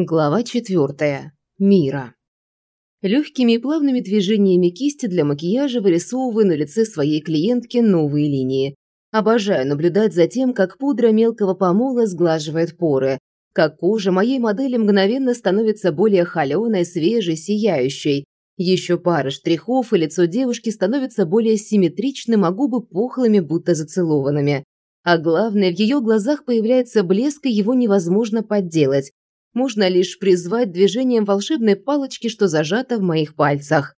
Глава четвертая. Мира. Легкими и плавными движениями кисти для макияжа вырисовываю на лице своей клиентки новые линии. Обожаю наблюдать за тем, как пудра мелкого помола сглаживает поры, как кожа моей модели мгновенно становится более холеной, свежей, сияющей. Еще пара штрихов, и лицо девушки становится более симметричным, а губы пухлыми, будто зацелованными. А главное, в ее глазах появляется блеск, и его невозможно подделать можно лишь призвать движением волшебной палочки, что зажата в моих пальцах.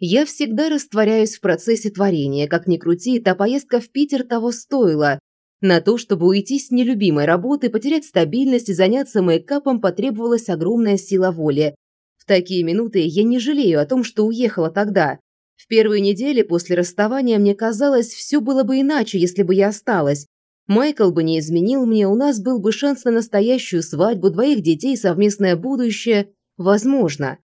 Я всегда растворяюсь в процессе творения, как ни крути, та поездка в Питер того стоила. На то, чтобы уйти с нелюбимой работы, потерять стабильность и заняться мейкапом потребовалась огромная сила воли. В такие минуты я не жалею о том, что уехала тогда. В первые недели после расставания мне казалось, все было бы иначе, если бы я осталась. Майкл бы не изменил мне, у нас был бы шанс на настоящую свадьбу, двоих детей, совместное будущее. Возможно.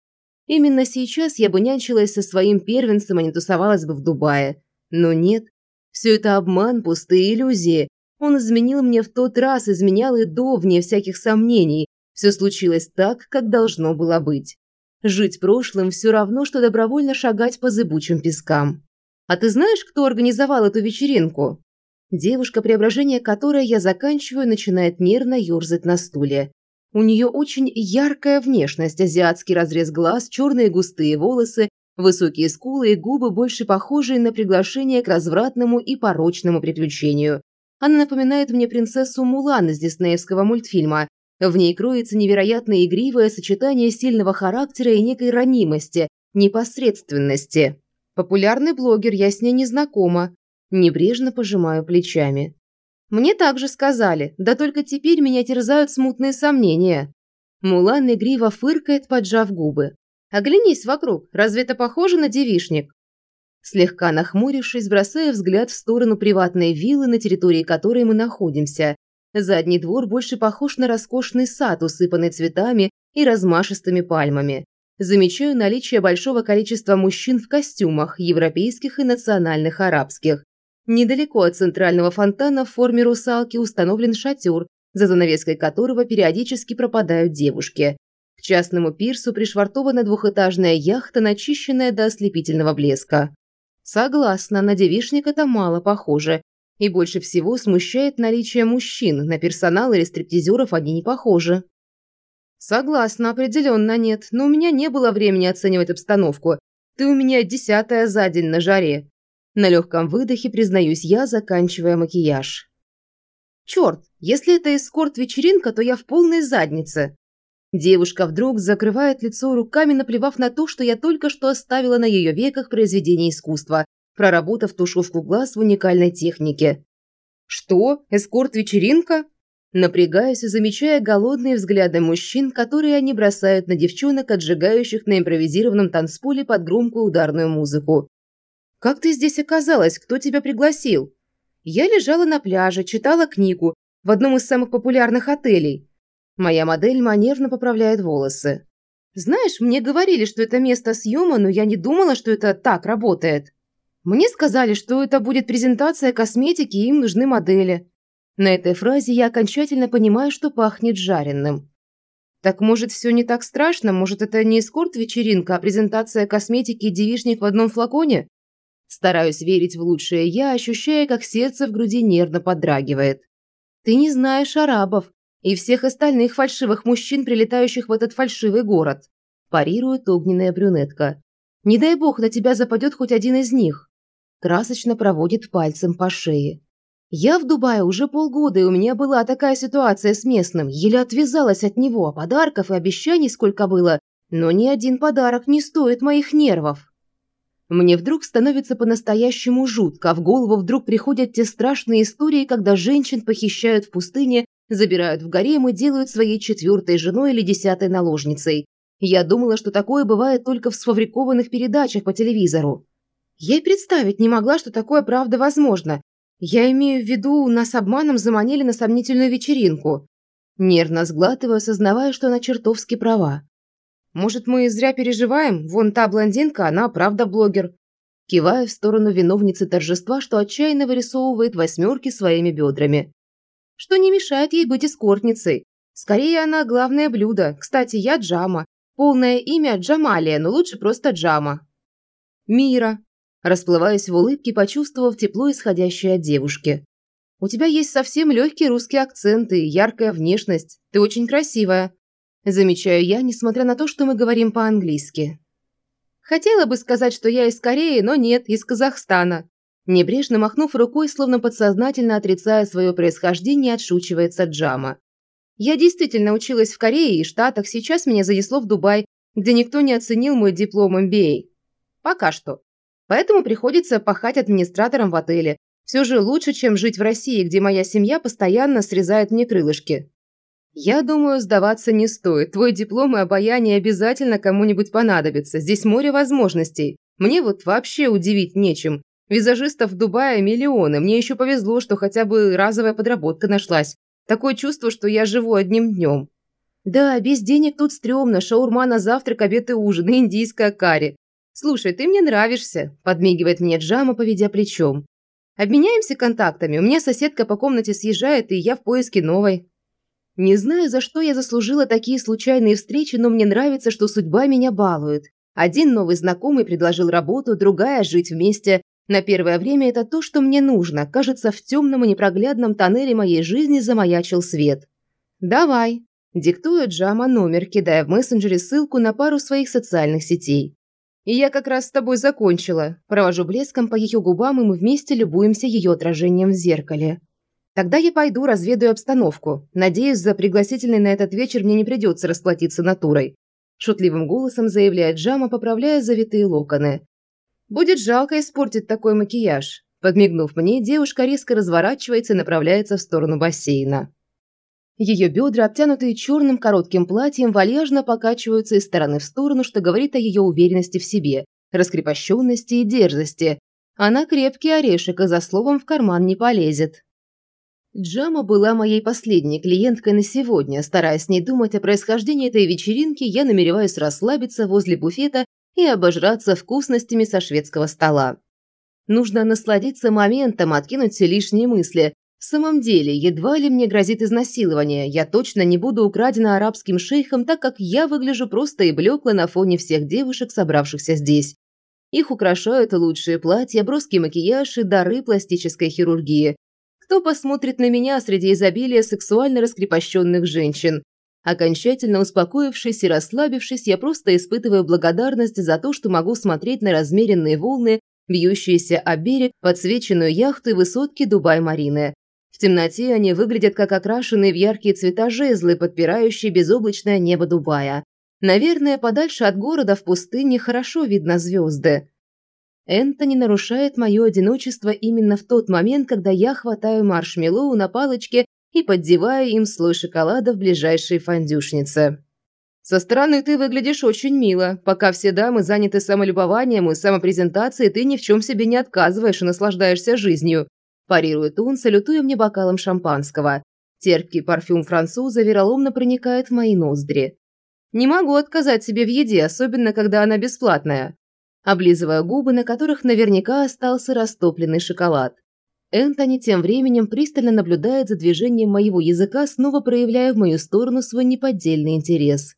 Именно сейчас я бы нянчилась со своим первенцем, а не тусовалась бы в Дубае. Но нет. Все это обман, пустые иллюзии. Он изменил мне в тот раз, изменял и до, вне всяких сомнений. Все случилось так, как должно было быть. Жить прошлым все равно, что добровольно шагать по зыбучим пескам. А ты знаешь, кто организовал эту вечеринку? Девушка, преображение которой я заканчиваю, начинает нервно ерзать на стуле. У нее очень яркая внешность, азиатский разрез глаз, черные густые волосы, высокие скулы и губы, больше похожие на приглашение к развратному и порочному приключению. Она напоминает мне принцессу Мулан из диснеевского мультфильма. В ней кроется невероятно игривое сочетание сильного характера и некой ранимости, непосредственности. Популярный блогер, я с ней не знакома. Небрежно пожимаю плечами. Мне также сказали, да только теперь меня терзают смутные сомнения. Мулан игриво фыркает, поджав губы. Оглянись вокруг, разве это похоже на девишник? Слегка нахмурившись, бросая взгляд в сторону приватной виллы, на территории которой мы находимся. Задний двор больше похож на роскошный сад, усыпанный цветами и размашистыми пальмами. Замечаю наличие большого количества мужчин в костюмах, европейских и национальных арабских. Недалеко от центрального фонтана в форме русалки установлен шатер, за занавеской которого периодически пропадают девушки. К частному пирсу пришвартована двухэтажная яхта, начищенная до ослепительного блеска. Согласна, на девишник это мало похоже. И больше всего смущает наличие мужчин, на персонал или стриптизеров они не похожи. Согласна, определенно нет, но у меня не было времени оценивать обстановку. Ты у меня десятая за день на жаре. На легком выдохе признаюсь я, заканчивая макияж. Черт, если это эскорт-вечеринка, то я в полной заднице. Девушка вдруг закрывает лицо руками, наплевав на то, что я только что оставила на ее веках произведение искусства, проработав тушевку глаз в уникальной технике. Что? Эскорт-вечеринка? Напрягаюсь, замечая голодные взгляды мужчин, которые они бросают на девчонок, отжигающих на импровизированном танцполе под громкую ударную музыку. «Как ты здесь оказалась? Кто тебя пригласил?» Я лежала на пляже, читала книгу в одном из самых популярных отелей. Моя модель манерно поправляет волосы. «Знаешь, мне говорили, что это место съема, но я не думала, что это так работает. Мне сказали, что это будет презентация косметики, и им нужны модели». На этой фразе я окончательно понимаю, что пахнет жареным. Так может, все не так страшно? Может, это не эскорт-вечеринка, а презентация косметики и девишник в одном флаконе? Стараюсь верить в лучшее я, ощущая, как сердце в груди нервно подрагивает. Ты не знаешь арабов и всех остальных фальшивых мужчин, прилетающих в этот фальшивый город. Парирует огненная брюнетка. Не дай бог на тебя западет хоть один из них. Красочно проводит пальцем по шее. Я в Дубае уже полгода, и у меня была такая ситуация с местным. Еле отвязалась от него, а подарков и обещаний сколько было. Но ни один подарок не стоит моих нервов. Мне вдруг становится по-настоящему жутко, а в голову вдруг приходят те страшные истории, когда женщин похищают в пустыне, забирают в гарем и делают своей четвертой женой или десятой наложницей. Я думала, что такое бывает только в сфабрикованных передачах по телевизору. Я и представить не могла, что такое правда возможно. Я имею в виду, нас обманом заманили на сомнительную вечеринку. Нервно сглатываю, осознавая, что она чертовски права. Может, мы зря переживаем? Вон та блондинка, она правда блогер. Кивая в сторону виновницы торжества, что отчаянно вырисовывает восьмерки своими бедрами. Что не мешает ей быть эскортницей. Скорее, она главное блюдо. Кстати, я Джама. Полное имя Джамалия, но лучше просто Джама. Мира. Расплываясь в улыбке, почувствовав тепло, исходящее от девушки. У тебя есть совсем легкий русский акцент и яркая внешность. Ты очень красивая. Замечаю я, несмотря на то, что мы говорим по-английски. Хотела бы сказать, что я из Кореи, но нет, из Казахстана. Небрежно махнув рукой, словно подсознательно отрицая свое происхождение, отшучивается Джама. Я действительно училась в Корее и Штатах, сейчас меня занесло в Дубай, где никто не оценил мой диплом MBA. Пока что. Поэтому приходится пахать администратором в отеле. Все же лучше, чем жить в России, где моя семья постоянно срезает мне крылышки. Я думаю, сдаваться не стоит. Твой диплом и обаяние обязательно кому-нибудь понадобится. Здесь море возможностей. Мне вот вообще удивить нечем. Визажистов в Дубае миллионы. Мне еще повезло, что хотя бы разовая подработка нашлась. Такое чувство, что я живу одним днем. Да, без денег тут стрёмно. Шаурма на завтрак, обед и ужин, и индийская карри. Слушай, ты мне нравишься, подмигивает мне Джама, поведя плечом. Обменяемся контактами. У меня соседка по комнате съезжает, и я в поиске новой. Не знаю, за что я заслужила такие случайные встречи, но мне нравится, что судьба меня балует. Один новый знакомый предложил работу, другая – жить вместе. На первое время это то, что мне нужно. Кажется, в темном и непроглядном тоннеле моей жизни замаячил свет. «Давай», – диктует Джама номер, кидая в мессенджере ссылку на пару своих социальных сетей. «И я как раз с тобой закончила». Провожу блеском по ее губам, и мы вместе любуемся ее отражением в зеркале. Тогда я пойду разведаю обстановку. Надеюсь, за пригласительный на этот вечер мне не придется расплатиться натурой. Шутливым голосом заявляет Джама, поправляя завитые локоны. Будет жалко испортить такой макияж. Подмигнув мне, девушка резко разворачивается и направляется в сторону бассейна. Ее бедра, обтянутые черным коротким платьем, вальяжно покачиваются из стороны в сторону, что говорит о ее уверенности в себе, раскрепощенности и дерзости. Она крепкий орешек, и за словом в карман не полезет. Джама была моей последней клиенткой на сегодня. Стараясь не думать о происхождении этой вечеринки, я намереваюсь расслабиться возле буфета и обожраться вкусностями со шведского стола. Нужно насладиться моментом, откинуть все лишние мысли. В самом деле, едва ли мне грозит изнасилование. Я точно не буду украдена арабским шейхом, так как я выгляжу просто и блекло на фоне всех девушек, собравшихся здесь. Их украшают лучшие платья, броский макияж и дары пластической хирургии. Кто посмотрит на меня среди изобилия сексуально раскрепощенных женщин? Окончательно успокоившись и расслабившись, я просто испытываю благодарность за то, что могу смотреть на размеренные волны, бьющиеся о берег, подсвеченную яхту высотки Дубай-Марины. В темноте они выглядят как окрашенные в яркие цвета жезлы, подпирающие безоблачное небо Дубая. Наверное, подальше от города в пустыне хорошо видно звезды. Энтони нарушает мое одиночество именно в тот момент, когда я хватаю маршмеллоу на палочке и поддеваю им слой шоколада в ближайшей фондюшнице. «Со стороны ты выглядишь очень мило. Пока все дамы заняты самолюбованием и самопрезентацией, ты ни в чем себе не отказываешь и наслаждаешься жизнью», парирует он, салютуя мне бокалом шампанского. Терпкий парфюм француза вероломно проникает в мои ноздри. «Не могу отказать себе в еде, особенно когда она бесплатная облизывая губы, на которых наверняка остался растопленный шоколад. Энтони тем временем пристально наблюдает за движением моего языка, снова проявляя в мою сторону свой неподдельный интерес.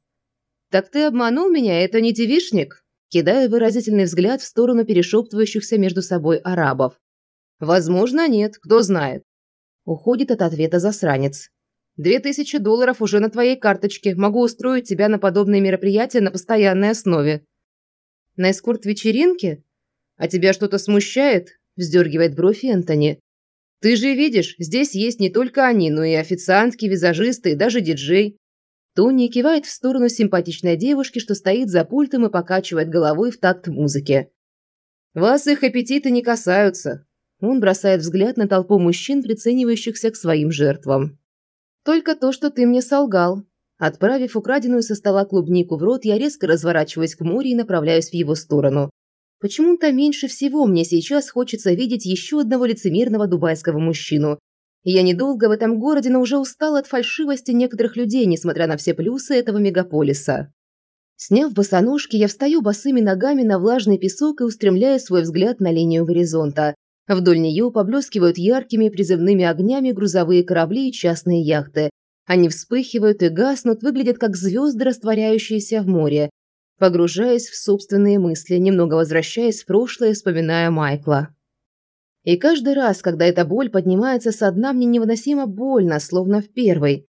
«Так ты обманул меня, это не девишник?» Кидая выразительный взгляд в сторону перешептывающихся между собой арабов. «Возможно, нет, кто знает». Уходит от ответа засранец. «Две тысячи долларов уже на твоей карточке. Могу устроить тебя на подобные мероприятия на постоянной основе. На эскорт-вечеринке? А тебя что-то смущает?» – вздергивает бровь Энтони. «Ты же видишь, здесь есть не только они, но и официантки, визажисты и даже диджей». Тони кивает в сторону симпатичной девушки, что стоит за пультом и покачивает головой в такт музыки. «Вас их аппетиты не касаются». Он бросает взгляд на толпу мужчин, приценивающихся к своим жертвам. «Только то, что ты мне солгал», Отправив украденную со стола клубнику в рот, я резко разворачиваюсь к морю и направляюсь в его сторону. Почему-то меньше всего мне сейчас хочется видеть еще одного лицемерного дубайского мужчину. Я недолго в этом городе, но уже устала от фальшивости некоторых людей, несмотря на все плюсы этого мегаполиса. Сняв босоножки, я встаю босыми ногами на влажный песок и устремляю свой взгляд на линию горизонта. Вдоль нее поблескивают яркими призывными огнями грузовые корабли и частные яхты. Они вспыхивают и гаснут, выглядят как звезды, растворяющиеся в море. Погружаясь в собственные мысли, немного возвращаясь в прошлое, вспоминая Майкла. И каждый раз, когда эта боль поднимается со дна, мне невыносимо больно, словно в первой.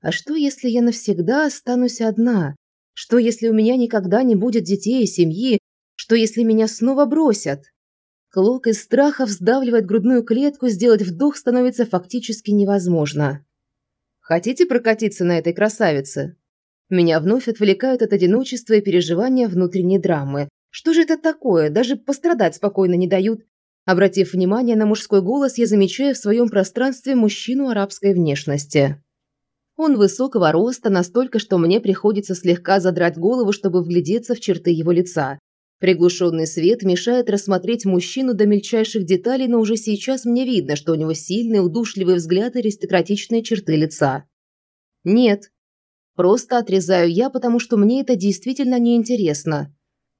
А что, если я навсегда останусь одна? Что, если у меня никогда не будет детей и семьи? Что, если меня снова бросят? Клок из страха вздавливает грудную клетку, сделать вдох становится фактически невозможно. Хотите прокатиться на этой красавице? Меня вновь отвлекают от одиночества и переживания внутренней драмы. Что же это такое? Даже пострадать спокойно не дают. Обратив внимание на мужской голос, я замечаю в своем пространстве мужчину арабской внешности. Он высокого роста, настолько, что мне приходится слегка задрать голову, чтобы вглядеться в черты его лица. Приглушенный свет мешает рассмотреть мужчину до мельчайших деталей, но уже сейчас мне видно, что у него сильный, удушливый взгляд и аристократичные черты лица. Нет. Просто отрезаю я, потому что мне это действительно неинтересно.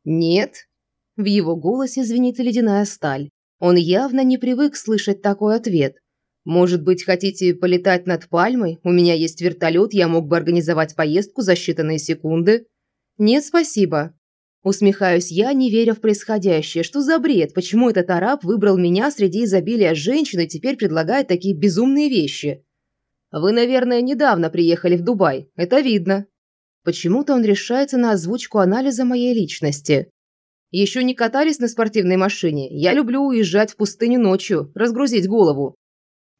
Нет. В его голосе звенит ледяная сталь. Он явно не привык слышать такой ответ. «Может быть, хотите полетать над пальмой? У меня есть вертолет, я мог бы организовать поездку за считанные секунды». «Нет, спасибо». Усмехаюсь я, не веря в происходящее. Что за бред? Почему этот араб выбрал меня среди изобилия женщин и теперь предлагает такие безумные вещи? Вы, наверное, недавно приехали в Дубай. Это видно. Почему-то он решается на озвучку анализа моей личности. Еще не катались на спортивной машине. Я люблю уезжать в пустыню ночью, разгрузить голову.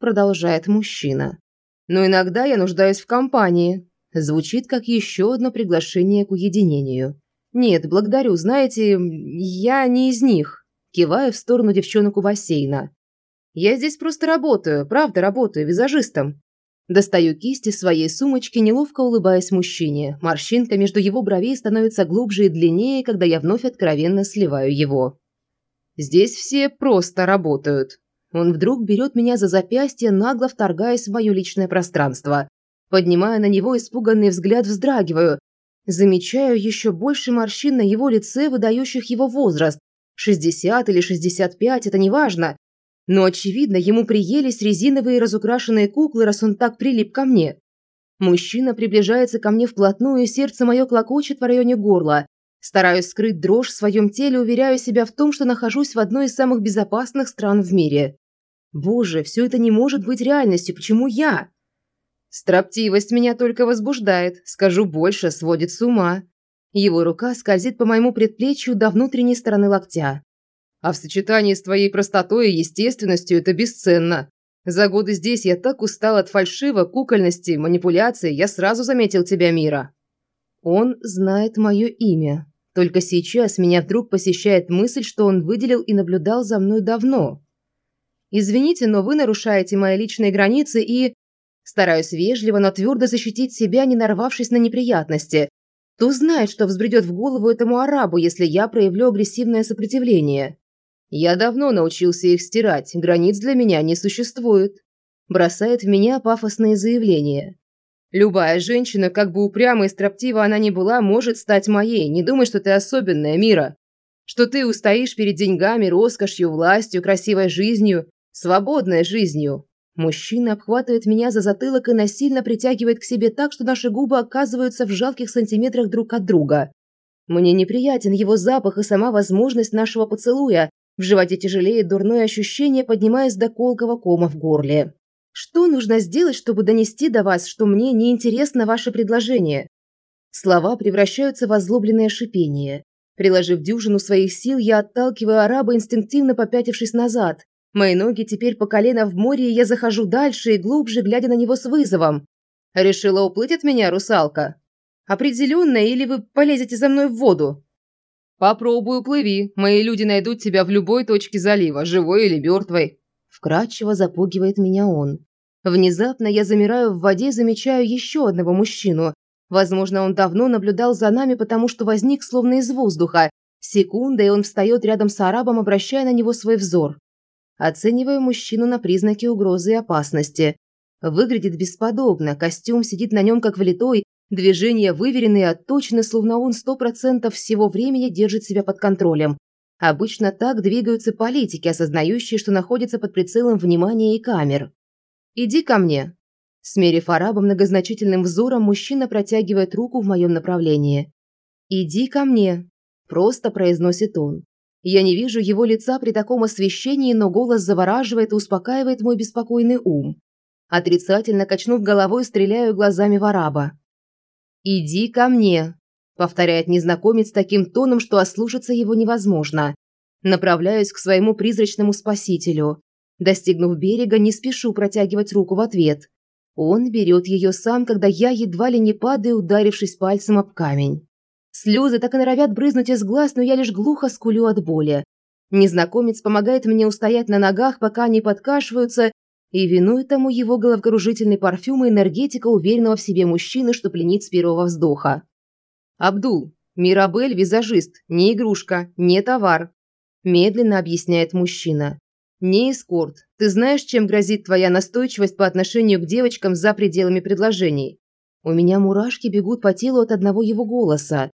Продолжает мужчина. Но иногда я нуждаюсь в компании. Звучит как еще одно приглашение к уединению. Нет, благодарю, знаете, я не из них. Киваю в сторону девчонок у бассейна. Я здесь просто работаю, правда работаю, визажистом. Достаю кисть из своей сумочки, неловко улыбаясь мужчине. Морщинка между его бровей становится глубже и длиннее, когда я вновь откровенно сливаю его. Здесь все просто работают. Он вдруг берет меня за запястье, нагло вторгаясь в мое личное пространство. Поднимая на него испуганный взгляд, вздрагиваю. Замечаю еще больше морщин на его лице, выдающих его возраст. 60 или 65, это неважно. Но, очевидно, ему приелись резиновые разукрашенные куклы, раз он так прилип ко мне. Мужчина приближается ко мне вплотную, и сердце мое клокочет в районе горла. Стараюсь скрыть дрожь в своем теле, уверяю себя в том, что нахожусь в одной из самых безопасных стран в мире. Боже, все это не может быть реальностью. Почему я? Строптивость меня только возбуждает. Скажу больше, сводит с ума. Его рука скользит по моему предплечью до внутренней стороны локтя. А в сочетании с твоей простотой и естественностью это бесценно. За годы здесь я так устал от фальшива, кукольности, манипуляций, я сразу заметил тебя, Мира. Он знает мое имя. Только сейчас меня вдруг посещает мысль, что он выделил и наблюдал за мной давно. Извините, но вы нарушаете мои личные границы и... Стараюсь вежливо, но твердо защитить себя, не нарвавшись на неприятности. Кто знает, что взбредет в голову этому арабу, если я проявлю агрессивное сопротивление. Я давно научился их стирать, границ для меня не существует. Бросает в меня пафосные заявления. Любая женщина, как бы упряма и строптива она ни была, может стать моей. Не думай, что ты особенная, Мира. Что ты устоишь перед деньгами, роскошью, властью, красивой жизнью, свободной жизнью. Мужчина обхватывает меня за затылок и насильно притягивает к себе так, что наши губы оказываются в жалких сантиметрах друг от друга. Мне неприятен его запах и сама возможность нашего поцелуя, в животе тяжелеет дурное ощущение, поднимаясь до колкого кома в горле. Что нужно сделать, чтобы донести до вас, что мне неинтересно ваше предложение? Слова превращаются в озлобленное шипение. Приложив дюжину своих сил, я отталкиваю араба, инстинктивно попятившись назад. Мои ноги теперь по колено в море, и я захожу дальше и глубже, глядя на него с вызовом. Решила уплыть от меня, русалка? Определенно, или вы полезете за мной в воду? «Попробуй уплыви. Мои люди найдут тебя в любой точке залива, живой или мертвой». Вкратчиво запугивает меня он. Внезапно я замираю в воде замечаю еще одного мужчину. Возможно, он давно наблюдал за нами, потому что возник словно из воздуха. Секунда, и он встает рядом с арабом, обращая на него свой взор. Оцениваю мужчину на признаки угрозы и опасности. Выглядит бесподобно, костюм сидит на нем как влитой, Движения выверены и отточены, словно он сто процентов всего времени держит себя под контролем. Обычно так двигаются политики, осознающие, что находятся под прицелом внимания и камер. «Иди ко мне». Смерив араба многозначительным взором, мужчина протягивает руку в моем направлении. «Иди ко мне», – просто произносит он. Я не вижу его лица при таком освещении, но голос завораживает и успокаивает мой беспокойный ум. Отрицательно качнув головой, стреляю глазами в араба. «Иди ко мне», – повторяет незнакомец таким тоном, что ослушаться его невозможно. Направляюсь к своему призрачному спасителю. Достигнув берега, не спешу протягивать руку в ответ. Он берет ее сам, когда я едва ли не падаю, ударившись пальцем об камень. Слезы так и норовят брызнуть из глаз, но я лишь глухо скулю от боли. Незнакомец помогает мне устоять на ногах, пока они подкашиваются, и виной тому его головокружительный парфюм и энергетика уверенного в себе мужчины, что пленит с первого вздоха. «Абдул, Мирабель – визажист, не игрушка, не товар», – медленно объясняет мужчина. «Не эскорт. Ты знаешь, чем грозит твоя настойчивость по отношению к девочкам за пределами предложений?» У меня мурашки бегут по телу от одного его голоса.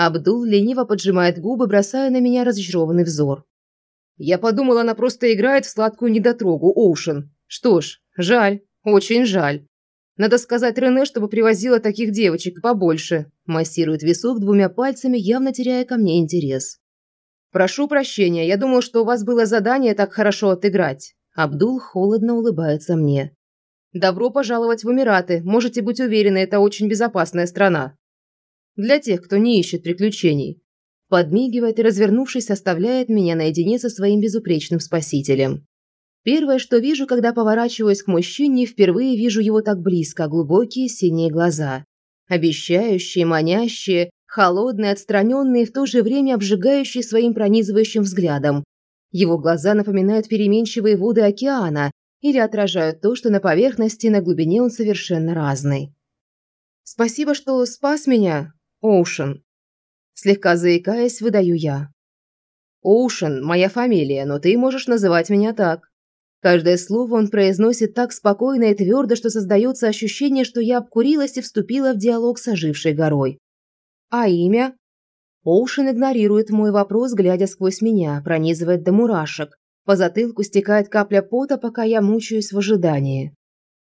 Абдул лениво поджимает губы, бросая на меня разочарованный взор. Я подумал, она просто играет в сладкую недотрогу, Оушен. Что ж, жаль, очень жаль. Надо сказать Рене, чтобы привозила таких девочек побольше. Массирует висок двумя пальцами, явно теряя ко мне интерес. «Прошу прощения, я думал, что у вас было задание так хорошо отыграть». Абдул холодно улыбается мне. «Добро пожаловать в Эмираты. Можете быть уверены, это очень безопасная страна. Для тех, кто не ищет приключений». Подмигивает и, развернувшись, оставляет меня наедине со своим безупречным спасителем. Первое, что вижу, когда поворачиваюсь к мужчине, впервые вижу его так близко, глубокие синие глаза. Обещающие, манящие, холодный, отстраненный и в то же время обжигающий своим пронизывающим взглядом. Его глаза напоминают переменчивые воды океана или отражают то, что на поверхности на глубине он совершенно разный. «Спасибо, что спас меня, Оушен», слегка заикаясь, выдаю я. «Оушен – моя фамилия, но ты можешь называть меня так». Каждое слово он произносит так спокойно и твердо, что создается ощущение, что я обкурилась и вступила в диалог с ожившей горой. А имя? Оушен игнорирует мой вопрос, глядя сквозь меня, пронизывает до мурашек. По затылку стекает капля пота, пока я мучаюсь в ожидании.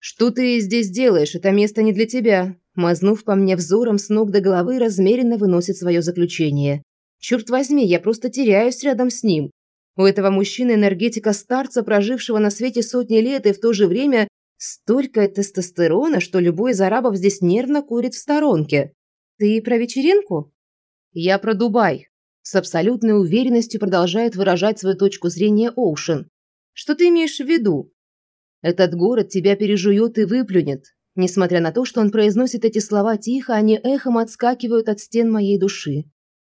«Что ты здесь делаешь? Это место не для тебя!» Мазнув по мне взором с ног до головы, размеренно выносит свое заключение. «Черт возьми, я просто теряюсь рядом с ним. У этого мужчины энергетика старца, прожившего на свете сотни лет, и в то же время столько тестостерона, что любой из арабов здесь нервно курит в сторонке. «Ты про вечеринку?» «Я про Дубай», – с абсолютной уверенностью продолжает выражать свою точку зрения Оушен. «Что ты имеешь в виду?» «Этот город тебя пережует и выплюнет». Несмотря на то, что он произносит эти слова тихо, они эхом отскакивают от стен моей души.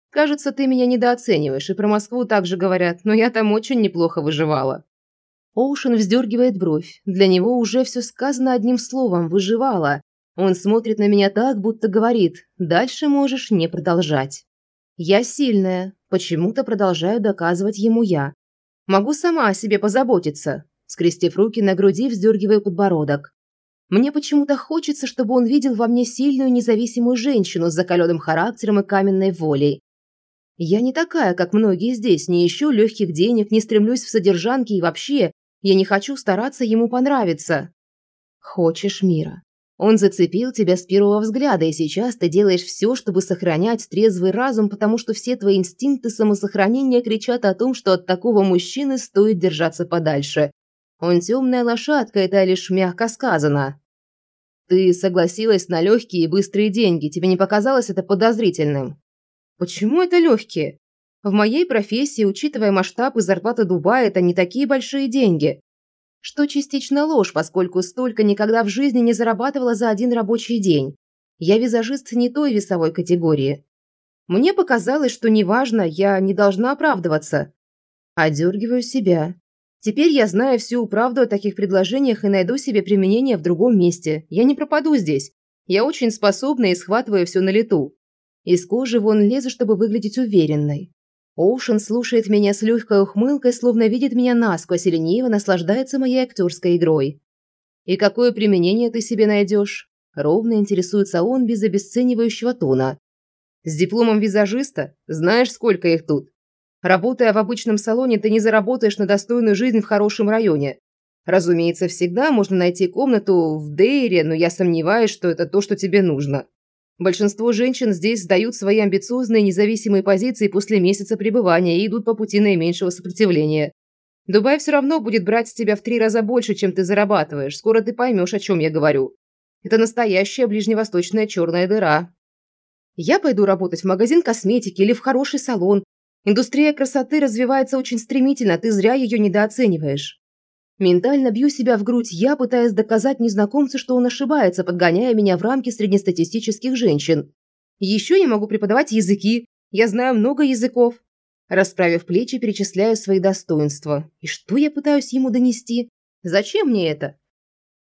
«Кажется, ты меня недооцениваешь, и про Москву также говорят, но я там очень неплохо выживала». Оушен вздергивает бровь. Для него уже все сказано одним словом «выживала», он смотрит на меня так, будто говорит «дальше можешь не продолжать». Я сильная, почему-то продолжаю доказывать ему я. Могу сама о себе позаботиться. Скрестив руки на груди, вздергиваю подбородок. Мне почему-то хочется, чтобы он видел во мне сильную независимую женщину с закаленным характером и каменной волей. Я не такая, как многие здесь, не ищу легких денег, не стремлюсь в содержанке и вообще, я не хочу стараться ему понравиться. Хочешь мира. Он зацепил тебя с первого взгляда, и сейчас ты делаешь все, чтобы сохранять трезвый разум, потому что все твои инстинкты самосохранения кричат о том, что от такого мужчины стоит держаться подальше. Он темная лошадка, это лишь мягко сказано. Ты согласилась на легкие и быстрые деньги, тебе не показалось это подозрительным? Почему это легкие? В моей профессии, учитывая масштаб и зарплаты Дубая, это не такие большие деньги что частично ложь, поскольку столько никогда в жизни не зарабатывала за один рабочий день. Я визажист не той весовой категории. Мне показалось, что неважно, я не должна оправдываться. Одергиваю себя. Теперь я знаю всю правду о таких предложениях и найду себе применение в другом месте. Я не пропаду здесь. Я очень способна и схватываю все на лету. Из кожи вон лезу, чтобы выглядеть уверенной. Оушен слушает меня с легкой ухмылкой, словно видит меня насквозь и лениво наслаждается моей актерской игрой. «И какое применение ты себе найдешь?» Ровно интересуется он без обесценивающего тона. «С дипломом визажиста? Знаешь, сколько их тут? Работая в обычном салоне, ты не заработаешь на достойную жизнь в хорошем районе. Разумеется, всегда можно найти комнату в Дейре, но я сомневаюсь, что это то, что тебе нужно. Большинство женщин здесь сдают свои амбициозные независимые позиции после месяца пребывания и идут по пути наименьшего сопротивления. Дубай все равно будет брать с тебя в три раза больше, чем ты зарабатываешь. Скоро ты поймешь, о чем я говорю. Это настоящая ближневосточная черная дыра. Я пойду работать в магазин косметики или в хороший салон. Индустрия красоты развивается очень стремительно, ты зря ее недооцениваешь. Ментально бью себя в грудь я, пытаясь доказать незнакомцу, что он ошибается, подгоняя меня в рамки среднестатистических женщин. Еще я могу преподавать языки. Я знаю много языков. Расправив плечи, перечисляю свои достоинства. И что я пытаюсь ему донести? Зачем мне это?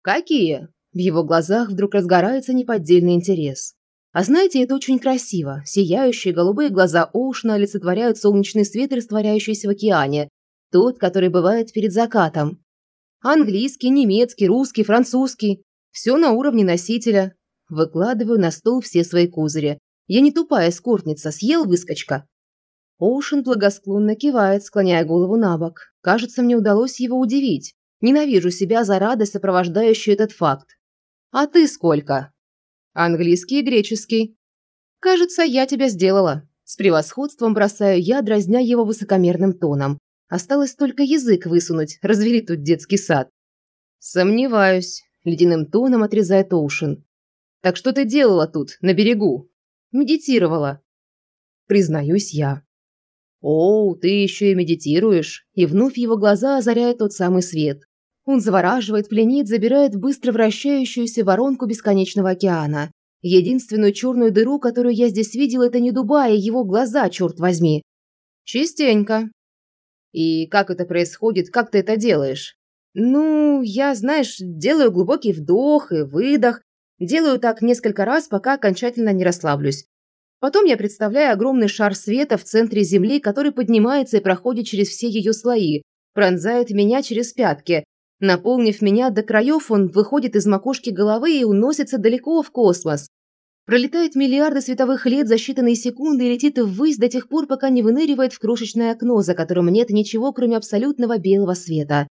Какие? В его глазах вдруг разгорается неподдельный интерес. А знаете, это очень красиво. Сияющие голубые глаза Оушна олицетворяют солнечный свет, растворяющийся в океане. Тот, который бывает перед закатом. Английский, немецкий, русский, французский. Все на уровне носителя. Выкладываю на стол все свои козыри. Я не тупая скортница, съел выскочка. Оушен благосклонно кивает, склоняя голову на бок. Кажется, мне удалось его удивить. Ненавижу себя за радость, сопровождающую этот факт. А ты сколько? Английский и греческий. Кажется, я тебя сделала. С превосходством бросаю я, дразня его высокомерным тоном. Осталось только язык высунуть, развели тут детский сад. Сомневаюсь, ледяным тоном отрезает Оушен. Так что ты делала тут, на берегу? Медитировала. Признаюсь я. О, ты еще и медитируешь. И вновь его глаза озаряет тот самый свет. Он завораживает, пленит, забирает быстро вращающуюся воронку бесконечного океана. Единственную черную дыру, которую я здесь видел, это не Дубай, а его глаза, черт возьми. Частенько. И как это происходит, как ты это делаешь? Ну, я, знаешь, делаю глубокий вдох и выдох. Делаю так несколько раз, пока окончательно не расслаблюсь. Потом я представляю огромный шар света в центре Земли, который поднимается и проходит через все ее слои, пронзает меня через пятки. Наполнив меня до краев, он выходит из макушки головы и уносится далеко в космос. Пролетает миллиарды световых лет за считанные секунды и летит ввысь до тех пор, пока не выныривает в крошечное окно, за которым нет ничего, кроме абсолютного белого света.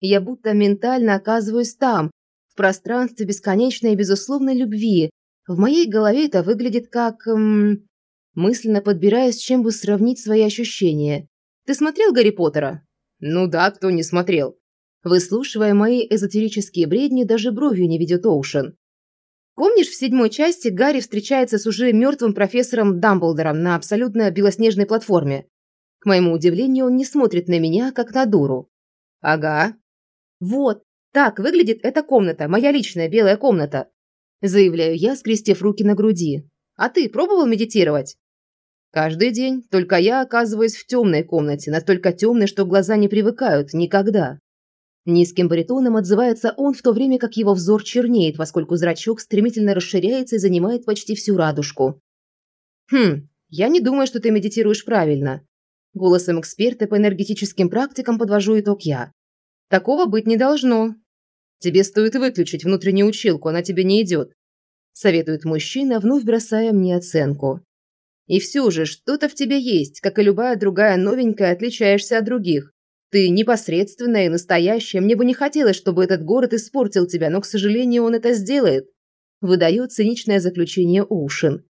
Я будто ментально оказываюсь там, в пространстве бесконечной и безусловной любви. В моей голове это выглядит как... Эм, мысленно подбирая, с чем бы сравнить свои ощущения. Ты смотрел Гарри Поттера? Ну да, кто не смотрел. Выслушивая мои эзотерические бредни, даже бровью не ведет Оушен. Помнишь, в седьмой части Гарри встречается с уже мертвым профессором Дамблдором на абсолютно белоснежной платформе? К моему удивлению, он не смотрит на меня, как на дуру. Ага. Вот, так выглядит эта комната, моя личная белая комната. Заявляю я, скрестив руки на груди. А ты пробовал медитировать? Каждый день, только я оказываюсь в темной комнате, настолько темной, что глаза не привыкают никогда. Низким баритоном отзывается он, в то время как его взор чернеет, поскольку зрачок стремительно расширяется и занимает почти всю радужку. «Хм, я не думаю, что ты медитируешь правильно». Голосом эксперта по энергетическим практикам подвожу итог я. «Такого быть не должно. Тебе стоит выключить внутреннюю училку, она тебе не идет», советует мужчина, вновь бросая мне оценку. «И все же, что-то в тебе есть, как и любая другая новенькая, отличаешься от других. Ты непосредственная и настоящая. Мне бы не хотелось, чтобы этот город испортил тебя, но, к сожалению, он это сделает. Выдает циничное заключение Оушен.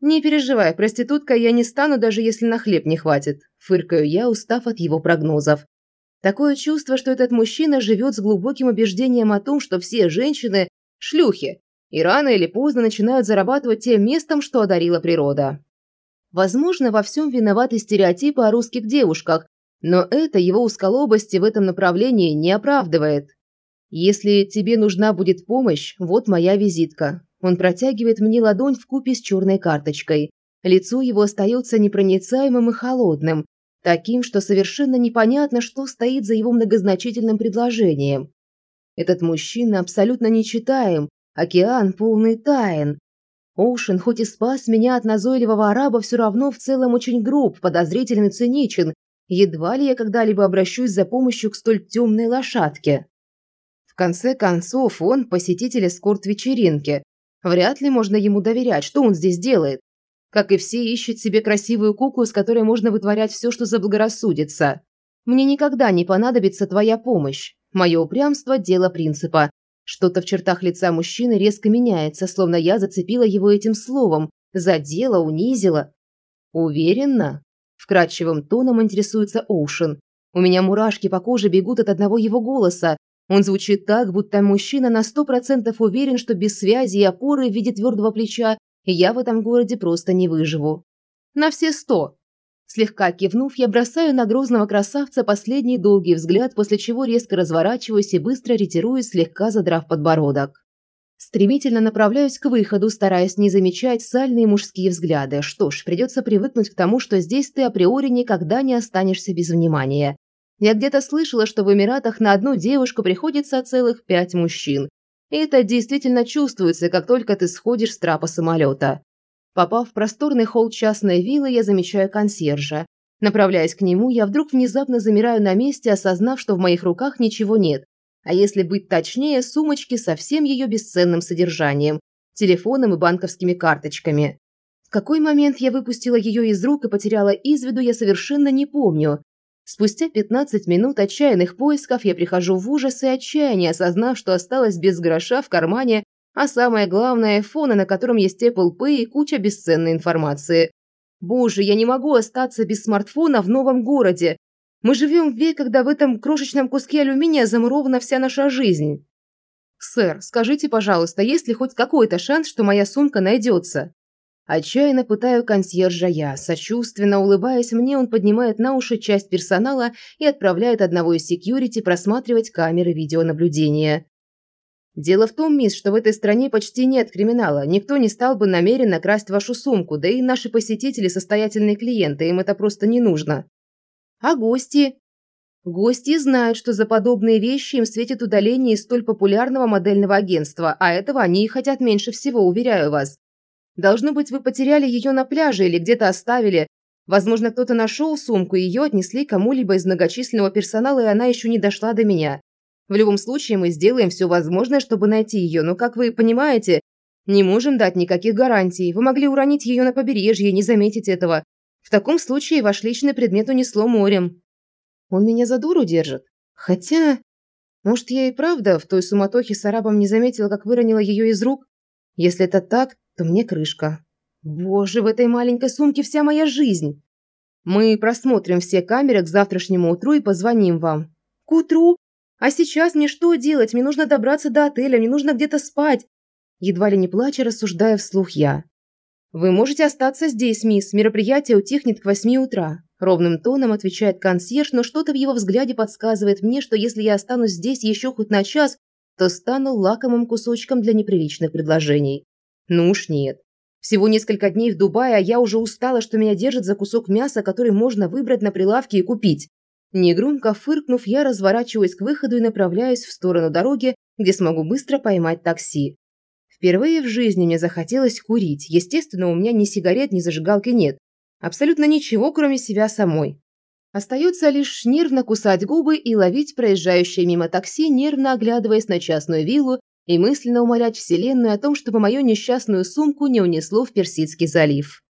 Не переживай, проститутка я не стану, даже если на хлеб не хватит. Фыркаю я, устав от его прогнозов. Такое чувство, что этот мужчина живет с глубоким убеждением о том, что все женщины – шлюхи, и рано или поздно начинают зарабатывать тем местом, что одарила природа. Возможно, во всем виноваты стереотипы о русских девушках, но это его узколобости в этом направлении не оправдывает. Если тебе нужна будет помощь, вот моя визитка. Он протягивает мне ладонь в купе с черной карточкой. Лицо его остается непроницаемым и холодным, таким, что совершенно непонятно, что стоит за его многозначительным предложением. Этот мужчина абсолютно нечитаем, океан полный тайн. Оушен, хоть и спас меня от назойливого араба, все равно в целом очень груб, подозрителен циничен, Едва ли я когда-либо обращусь за помощью к столь темной лошадке. В конце концов, он посетитель эскорт-вечеринки. Вряд ли можно ему доверять, что он здесь делает. Как и все, ищет себе красивую куклу, с которой можно вытворять все, что заблагорассудится. Мне никогда не понадобится твоя помощь. Мое упрямство – дело принципа. Что-то в чертах лица мужчины резко меняется, словно я зацепила его этим словом, задела, унизила. Уверенно? Вкрадчивым тоном интересуется Оушен. У меня мурашки по коже бегут от одного его голоса. Он звучит так, будто мужчина на сто процентов уверен, что без связи и опоры в виде твердого плеча я в этом городе просто не выживу. На все сто. Слегка кивнув, я бросаю на грозного красавца последний долгий взгляд, после чего резко разворачиваюсь и быстро ретируюсь, слегка задрав подбородок. Стремительно направляюсь к выходу, стараясь не замечать сальные мужские взгляды. Что ж, придется привыкнуть к тому, что здесь ты априори никогда не останешься без внимания. Я где-то слышала, что в Эмиратах на одну девушку приходится целых пять мужчин. И это действительно чувствуется, как только ты сходишь с трапа самолета. Попав в просторный холл частной виллы, я замечаю консьержа. Направляясь к нему, я вдруг внезапно замираю на месте, осознав, что в моих руках ничего нет. А если быть точнее, сумочки со всем ее бесценным содержанием, телефоном и банковскими карточками. В какой момент я выпустила ее из рук и потеряла из виду, я совершенно не помню. Спустя 15 минут отчаянных поисков я прихожу в ужас и отчаяние, осознав, что осталась без гроша в кармане а самое главное, фона, на котором есть Apple Pay и куча бесценной информации. Боже, я не могу остаться без смартфона в новом городе. Мы живем в век, когда в этом крошечном куске алюминия замурована вся наша жизнь. Сэр, скажите, пожалуйста, есть ли хоть какой-то шанс, что моя сумка найдется? Отчаянно пытаю консьержа я. Сочувственно улыбаясь мне, он поднимает на уши часть персонала и отправляет одного из секьюрити просматривать камеры видеонаблюдения. Дело в том, мисс, что в этой стране почти нет криминала. Никто не стал бы намеренно красть вашу сумку, да и наши посетители состоятельные клиенты, им это просто не нужно. А гости? Гости знают, что за подобные вещи им светит удаление из столь популярного модельного агентства, а этого они и хотят меньше всего, уверяю вас. Должно быть, вы потеряли ее на пляже или где-то оставили. Возможно, кто-то нашел сумку и ее отнесли кому-либо из многочисленного персонала, и она еще не дошла до меня. В любом случае мы сделаем все возможное, чтобы найти ее, но, как вы понимаете, не можем дать никаких гарантий. Вы могли уронить ее на побережье и не заметить этого. В таком случае ваш личный предмет унесло морем. Он меня за дуру держит. Хотя... Может, я и правда в той суматохе с арабом не заметила, как выронила ее из рук? Если это так, то мне крышка. Боже, в этой маленькой сумке вся моя жизнь. Мы просмотрим все камеры к завтрашнему утру и позвоним вам. К утру? А сейчас мне что делать? Мне нужно добраться до отеля, мне нужно где-то спать. Едва ли не плача, рассуждая вслух я. «Вы можете остаться здесь, мисс. Мероприятие утихнет к восьми утра», – ровным тоном отвечает консьерж, но что-то в его взгляде подсказывает мне, что если я останусь здесь еще хоть на час, то стану лакомым кусочком для неприличных предложений. Ну уж нет. Всего несколько дней в Дубае, а я уже устала, что меня держат за кусок мяса, который можно выбрать на прилавке и купить. Негромко фыркнув, я разворачиваюсь к выходу и направляюсь в сторону дороги, где смогу быстро поймать такси. Впервые в жизни мне захотелось курить. Естественно, у меня ни сигарет, ни зажигалки нет. Абсолютно ничего, кроме себя самой. Остается лишь нервно кусать губы и ловить проезжающее мимо такси, нервно оглядываясь на частную виллу и мысленно умолять Вселенную о том, чтобы мою несчастную сумку не унесло в Персидский залив.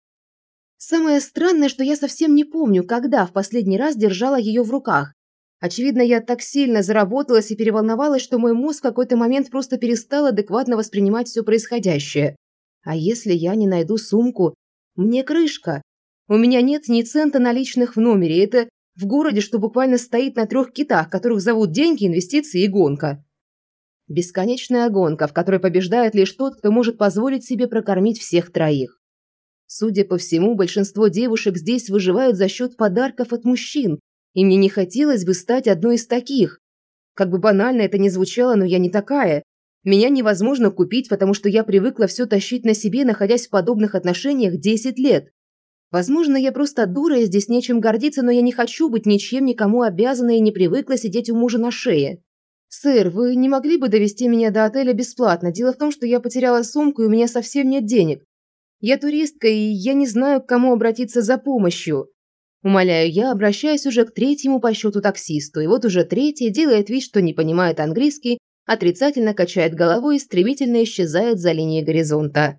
Самое странное, что я совсем не помню, когда в последний раз держала ее в руках. Очевидно, я так сильно заработалась и переволновалась, что мой мозг в какой-то момент просто перестал адекватно воспринимать все происходящее. А если я не найду сумку? Мне крышка. У меня нет ни цента наличных в номере. Это в городе, что буквально стоит на трех китах, которых зовут деньги, инвестиции и гонка. Бесконечная гонка, в которой побеждает лишь тот, кто может позволить себе прокормить всех троих. Судя по всему, большинство девушек здесь выживают за счет подарков от мужчин, и мне не хотелось бы стать одной из таких. Как бы банально это ни звучало, но я не такая. Меня невозможно купить, потому что я привыкла все тащить на себе, находясь в подобных отношениях 10 лет. Возможно, я просто дура и здесь нечем гордиться, но я не хочу быть ничем никому обязанной и не привыкла сидеть у мужа на шее. «Сэр, вы не могли бы довести меня до отеля бесплатно? Дело в том, что я потеряла сумку, и у меня совсем нет денег. Я туристка, и я не знаю, к кому обратиться за помощью. Умоляю я, обращаюсь уже к третьему по счету таксисту, и вот уже третий делает вид, что не понимает английский, отрицательно качает головой и стремительно исчезает за линией горизонта.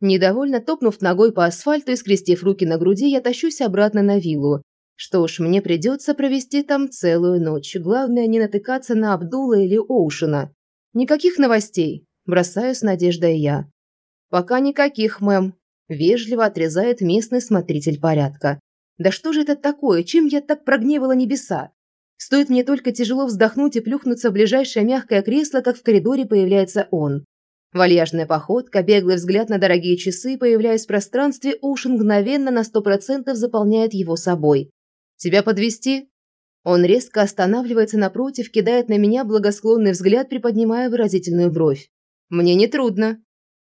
Недовольно топнув ногой по асфальту и скрестив руки на груди, я тащусь обратно на виллу. Что ж, мне придется провести там целую ночь. Главное не натыкаться на Абдула или Оушена. Никаких новостей. Бросаю с надеждой я. Пока никаких, мэм. Вежливо отрезает местный смотритель порядка. Да что же это такое? Чем я так прогневала небеса? Стоит мне только тяжело вздохнуть и плюхнуться в ближайшее мягкое кресло, как в коридоре появляется он. Вальяжная походка, беглый взгляд на дорогие часы, появляясь в пространстве, Оушен мгновенно на сто процентов заполняет его собой. Тебя подвести? Он резко останавливается напротив, кидает на меня благосклонный взгляд, приподнимая выразительную бровь. Мне не трудно.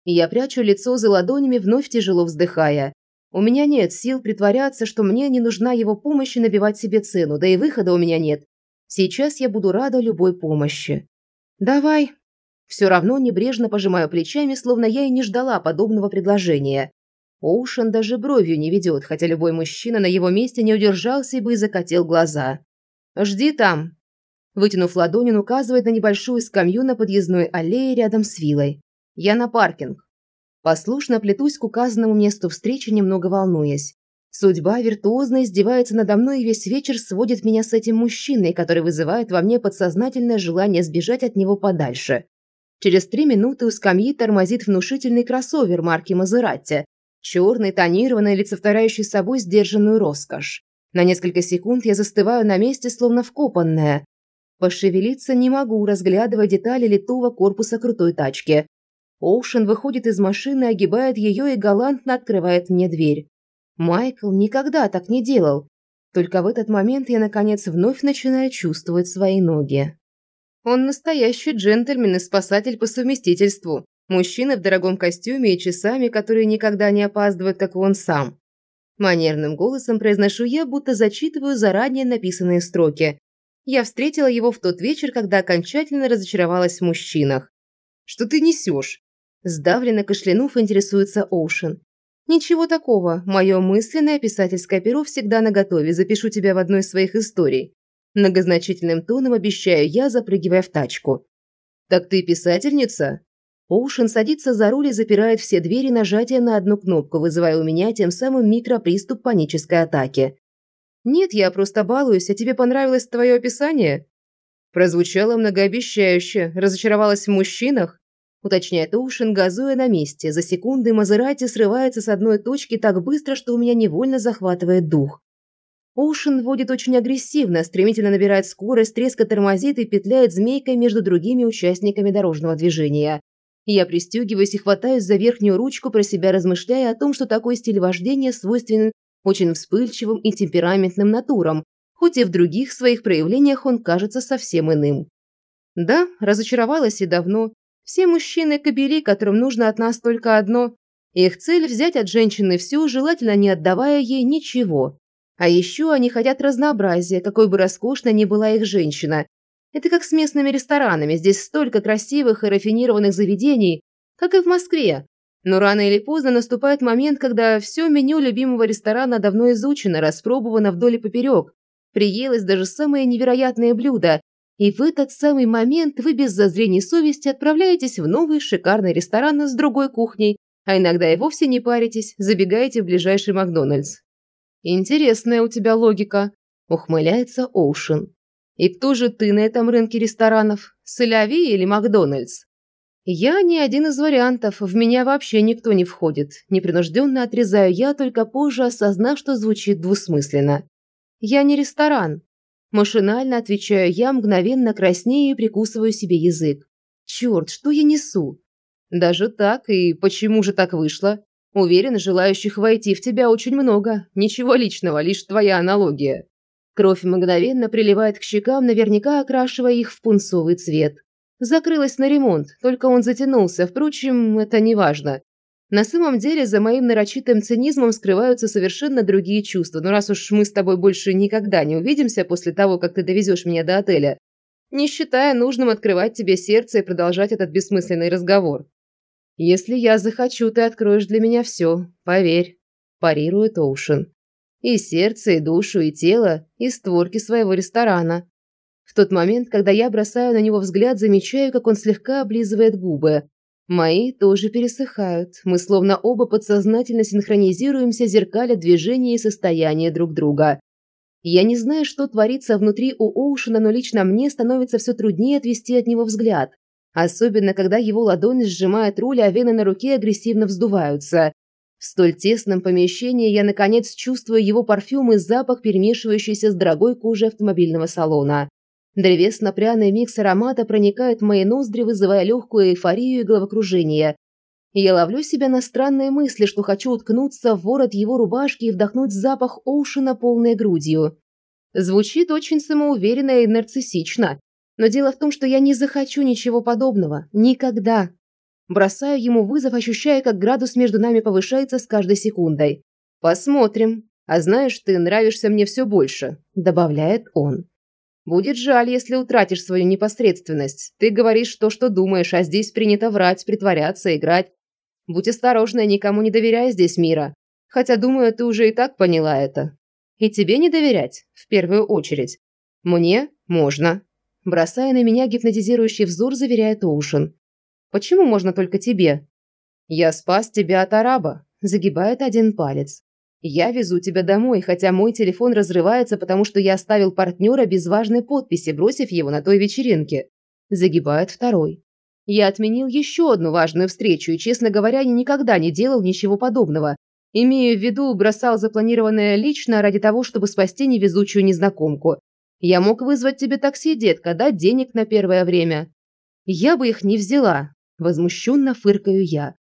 Я прячу лицо за ладонями, вновь тяжело вздыхая. У меня нет сил притворяться, что мне не нужна его помощь и набивать себе цену, да и выхода у меня нет. Сейчас я буду рада любой помощи. Давай. Все равно небрежно пожимаю плечами, словно я и не ждала подобного предложения. Оушен даже бровью не ведет, хотя любой мужчина на его месте не удержался и бы закатил глаза. «Жди там!» Вытянув ладонь, он указывает на небольшую скамью на подъездной аллее рядом с виллой. «Я на паркинг». Послушно плетусь к указанному месту встречи, немного волнуясь. Судьба виртуозно издевается надо мной и весь вечер сводит меня с этим мужчиной, который вызывает во мне подсознательное желание сбежать от него подальше. Через три минуты у скамьи тормозит внушительный кроссовер марки Мазератти, Черный, тонированный, олицетворяющий собой сдержанную роскошь. На несколько секунд я застываю на месте, словно вкопанная. Пошевелиться не могу, разглядывая детали литого корпуса крутой тачки. Оушен выходит из машины, огибает ее и галантно открывает мне дверь. Майкл никогда так не делал. Только в этот момент я, наконец, вновь начинаю чувствовать свои ноги. Он настоящий джентльмен и спасатель по совместительству. Мужчина в дорогом костюме и часами, которые никогда не опаздывают, как он сам. Манерным голосом произношу я, будто зачитываю заранее написанные строки. Я встретила его в тот вечер, когда окончательно разочаровалась в мужчинах. «Что ты несешь?» Сдавленно кашлянув, интересуется Оушен. «Ничего такого. Мое мысленное писательское перо всегда наготове. Запишу тебя в одной из своих историй». Многозначительным тоном обещаю я, запрыгивая в тачку. «Так ты писательница?» Оушен садится за руль и запирает все двери нажатием на одну кнопку, вызывая у меня тем самым микроприступ панической атаки. «Нет, я просто балуюсь, а тебе понравилось твое описание?» Прозвучало многообещающе. Разочаровалась в мужчинах? Уточняет Оушен, газуя на месте. За секунды Мазерати срывается с одной точки так быстро, что у меня невольно захватывает дух. Оушен водит очень агрессивно, стремительно набирает скорость, резко тормозит и петляет змейкой между другими участниками дорожного движения. Я пристегиваюсь и хватаюсь за верхнюю ручку, про себя размышляя о том, что такой стиль вождения свойственен очень вспыльчивым и темпераментным натурам, хоть и в других своих проявлениях он кажется совсем иным. Да, разочаровалась и давно. Все мужчины – кобели, которым нужно от нас только одно. Их цель – взять от женщины все, желательно не отдавая ей ничего. А еще они хотят разнообразия, какой бы роскошной ни была их женщина, это как с местными ресторанами. Здесь столько красивых и рафинированных заведений, как и в Москве. Но рано или поздно наступает момент, когда все меню любимого ресторана давно изучено, распробовано вдоль и поперек. Приелось даже самые невероятные блюда. И в этот самый момент вы без зазрений совести отправляетесь в новый шикарный ресторан с другой кухней, а иногда и вовсе не паритесь, забегаете в ближайший Макдональдс. «Интересная у тебя логика», – ухмыляется Оушен. И кто же ты на этом рынке ресторанов? Соляви или Макдональдс? Я не один из вариантов, в меня вообще никто не входит. Непринужденно отрезаю я, только позже осознав, что звучит двусмысленно. Я не ресторан. Машинально отвечаю я, мгновенно краснею и прикусываю себе язык. Черт, что я несу? Даже так, и почему же так вышло? Уверен, желающих войти в тебя очень много. Ничего личного, лишь твоя аналогия. Кровь мгновенно приливает к щекам, наверняка окрашивая их в пунцовый цвет. Закрылась на ремонт, только он затянулся, впрочем, это не важно. На самом деле, за моим нарочитым цинизмом скрываются совершенно другие чувства, но раз уж мы с тобой больше никогда не увидимся после того, как ты довезешь меня до отеля, не считая нужным открывать тебе сердце и продолжать этот бессмысленный разговор. Если я захочу, ты откроешь для меня все, поверь, парирует Оушен и сердце, и душу, и тело, и створки своего ресторана. В тот момент, когда я бросаю на него взгляд, замечаю, как он слегка облизывает губы. Мои тоже пересыхают. Мы словно оба подсознательно синхронизируемся, зеркаля движения и состояния друг друга. Я не знаю, что творится внутри у Оушена, но лично мне становится все труднее отвести от него взгляд. Особенно, когда его ладонь сжимает руль, а вены на руке агрессивно вздуваются. В столь тесном помещении я, наконец, чувствую его парфюм и запах, перемешивающийся с дорогой кожей автомобильного салона. Древесно-пряный микс аромата проникает в мои ноздри, вызывая легкую эйфорию и головокружение. Я ловлю себя на странные мысли, что хочу уткнуться в ворот его рубашки и вдохнуть запах Оушена полной грудью. Звучит очень самоуверенно и нарциссично. Но дело в том, что я не захочу ничего подобного. Никогда. Бросаю ему вызов, ощущая, как градус между нами повышается с каждой секундой. «Посмотрим. А знаешь, ты нравишься мне все больше», – добавляет он. Будет жаль, если утратишь свою непосредственность. Ты говоришь то, что думаешь, а здесь принято врать, притворяться, играть. Будь осторожна и никому не доверяй здесь мира. Хотя, думаю, ты уже и так поняла это. И тебе не доверять, в первую очередь. Мне можно. Бросая на меня гипнотизирующий взор, заверяет Оушен. Почему можно только тебе? Я спас тебя от араба. Загибает один палец. Я везу тебя домой, хотя мой телефон разрывается, потому что я оставил партнера без важной подписи, бросив его на той вечеринке. Загибает второй. Я отменил еще одну важную встречу и, честно говоря, никогда не делал ничего подобного. Имею в виду, бросал запланированное лично ради того, чтобы спасти невезучую незнакомку. Я мог вызвать тебе такси, детка, дать денег на первое время. Я бы их не взяла. Возмущенно фыркаю я.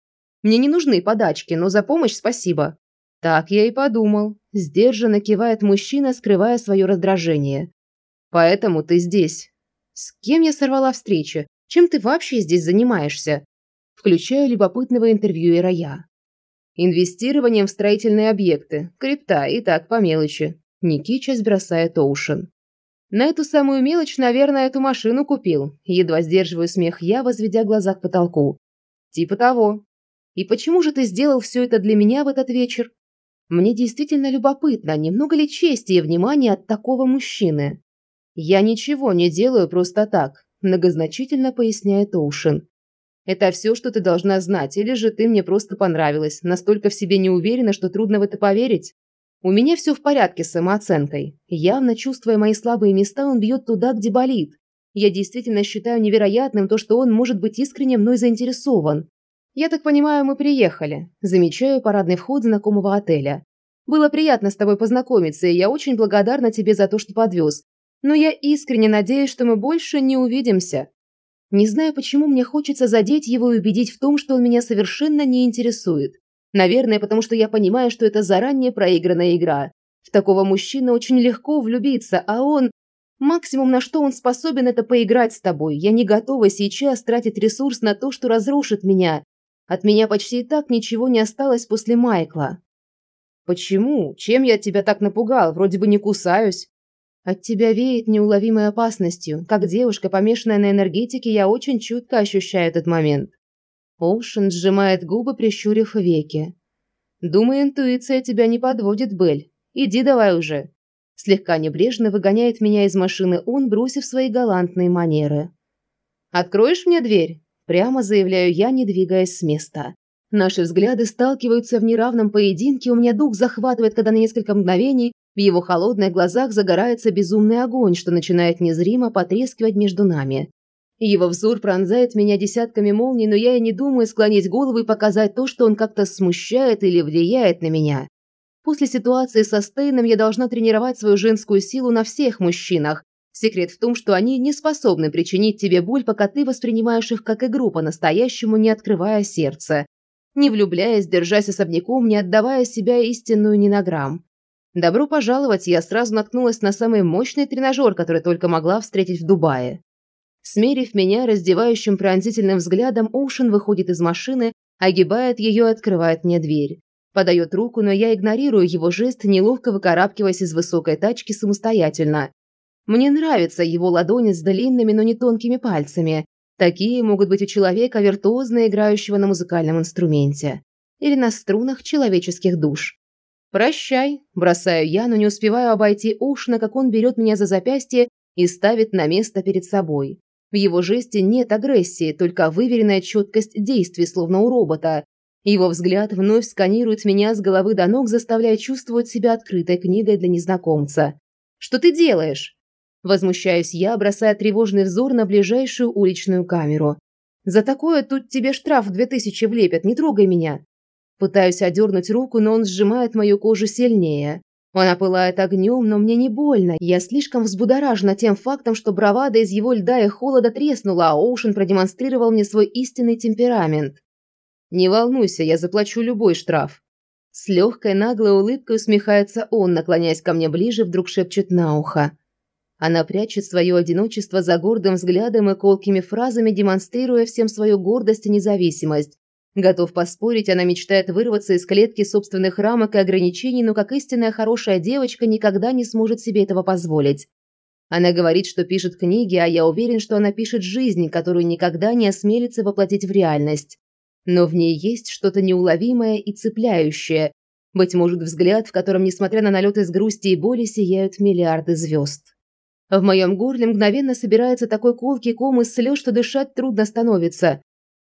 Мне не нужны подачки, но за помощь спасибо. Так я и подумал. Сдержанно кивает мужчина, скрывая свое раздражение. Поэтому ты здесь. С кем я сорвала встречу? Чем ты вообще здесь занимаешься? Включаю любопытного интервьюера я. Инвестированием в строительные объекты. Крипта и так по мелочи. Никичас бросает Оушен. На эту самую мелочь, наверное, эту машину купил. Едва сдерживаю смех я, возведя глаза к потолку. Типа того. И почему же ты сделал все это для меня в этот вечер? Мне действительно любопытно, немного ли чести и внимания от такого мужчины. Я ничего не делаю просто так, многозначительно поясняет Оушен. Это все, что ты должна знать, или же ты мне просто понравилась, настолько в себе не уверена, что трудно в это поверить? У меня все в порядке с самооценкой. Явно чувствуя мои слабые места, он бьет туда, где болит. Я действительно считаю невероятным то, что он может быть искренне мной заинтересован. «Я так понимаю, мы приехали». Замечаю парадный вход знакомого отеля. «Было приятно с тобой познакомиться, и я очень благодарна тебе за то, что подвез. Но я искренне надеюсь, что мы больше не увидимся». Не знаю, почему мне хочется задеть его и убедить в том, что он меня совершенно не интересует. Наверное, потому что я понимаю, что это заранее проигранная игра. В такого мужчину очень легко влюбиться, а он... Максимум, на что он способен, это поиграть с тобой. Я не готова сейчас тратить ресурс на то, что разрушит меня. От меня почти и так ничего не осталось после Майкла. Почему? Чем я тебя так напугал? Вроде бы не кусаюсь. От тебя веет неуловимой опасностью. Как девушка, помешанная на энергетике, я очень чутко ощущаю этот момент. Оушен сжимает губы, прищурив веки. Думаю, интуиция тебя не подводит, Бель. Иди давай уже. Слегка небрежно выгоняет меня из машины он, бросив свои галантные манеры. Откроешь мне дверь? Прямо заявляю я, не двигаясь с места. Наши взгляды сталкиваются в неравном поединке, у меня дух захватывает, когда на несколько мгновений в его холодных глазах загорается безумный огонь, что начинает незримо потрескивать между нами. Его взор пронзает меня десятками молний, но я и не думаю склонить голову и показать то, что он как-то смущает или влияет на меня. После ситуации со Стейном я должна тренировать свою женскую силу на всех мужчинах, Секрет в том, что они не способны причинить тебе боль, пока ты воспринимаешь их как игру, по-настоящему не открывая сердце. Не влюбляясь, держась особняком, не отдавая себя истинную ни на грамм. Добро пожаловать, я сразу наткнулась на самый мощный тренажер, который только могла встретить в Дубае. Смерив меня раздевающим пронзительным взглядом, Оушен выходит из машины, огибает ее и открывает мне дверь. Подает руку, но я игнорирую его жест, неловко выкарабкиваясь из высокой тачки самостоятельно. Мне нравятся его ладони с длинными, но не тонкими пальцами. Такие могут быть у человека, виртуозно играющего на музыкальном инструменте. Или на струнах человеческих душ. «Прощай», – бросаю я, но не успеваю обойти Ушна, как он берет меня за запястье и ставит на место перед собой. В его жесте нет агрессии, только выверенная четкость действий, словно у робота. Его взгляд вновь сканирует меня с головы до ног, заставляя чувствовать себя открытой книгой для незнакомца. Что ты делаешь?» Возмущаюсь я, бросая тревожный взор на ближайшую уличную камеру. «За такое тут тебе штраф в две тысячи влепят, не трогай меня!» Пытаюсь одернуть руку, но он сжимает мою кожу сильнее. Она пылает огнем, но мне не больно. Я слишком взбудоражена тем фактом, что бравада из его льда и холода треснула, а Оушен продемонстрировал мне свой истинный темперамент. «Не волнуйся, я заплачу любой штраф». С легкой наглой улыбкой усмехается он, наклоняясь ко мне ближе, вдруг шепчет на ухо. Она прячет свое одиночество за гордым взглядом и колкими фразами, демонстрируя всем свою гордость и независимость. Готов поспорить, она мечтает вырваться из клетки собственных рамок и ограничений, но как истинная хорошая девочка никогда не сможет себе этого позволить. Она говорит, что пишет книги, а я уверен, что она пишет жизнь, которую никогда не осмелится воплотить в реальность. Но в ней есть что-то неуловимое и цепляющее. Быть может, взгляд, в котором, несмотря на налеты с грусти и боли, сияют миллиарды звезд. В моем горле мгновенно собирается такой колкий ком из слез, что дышать трудно становится.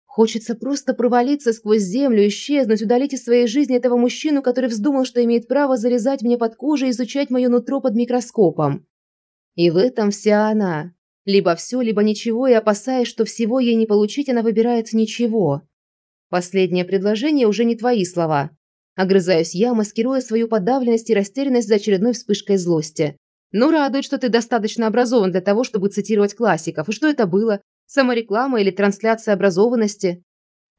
Хочется просто провалиться сквозь землю, исчезнуть, удалить из своей жизни этого мужчину, который вздумал, что имеет право залезать мне под кожу и изучать мое нутро под микроскопом. И в этом вся она. Либо все, либо ничего, и опасаясь, что всего ей не получить, она выбирает ничего. Последнее предложение уже не твои слова. Огрызаюсь я, маскируя свою подавленность и растерянность за очередной вспышкой злости. Ну, радует, что ты достаточно образован для того, чтобы цитировать классиков. И что это было? Самореклама или трансляция образованности?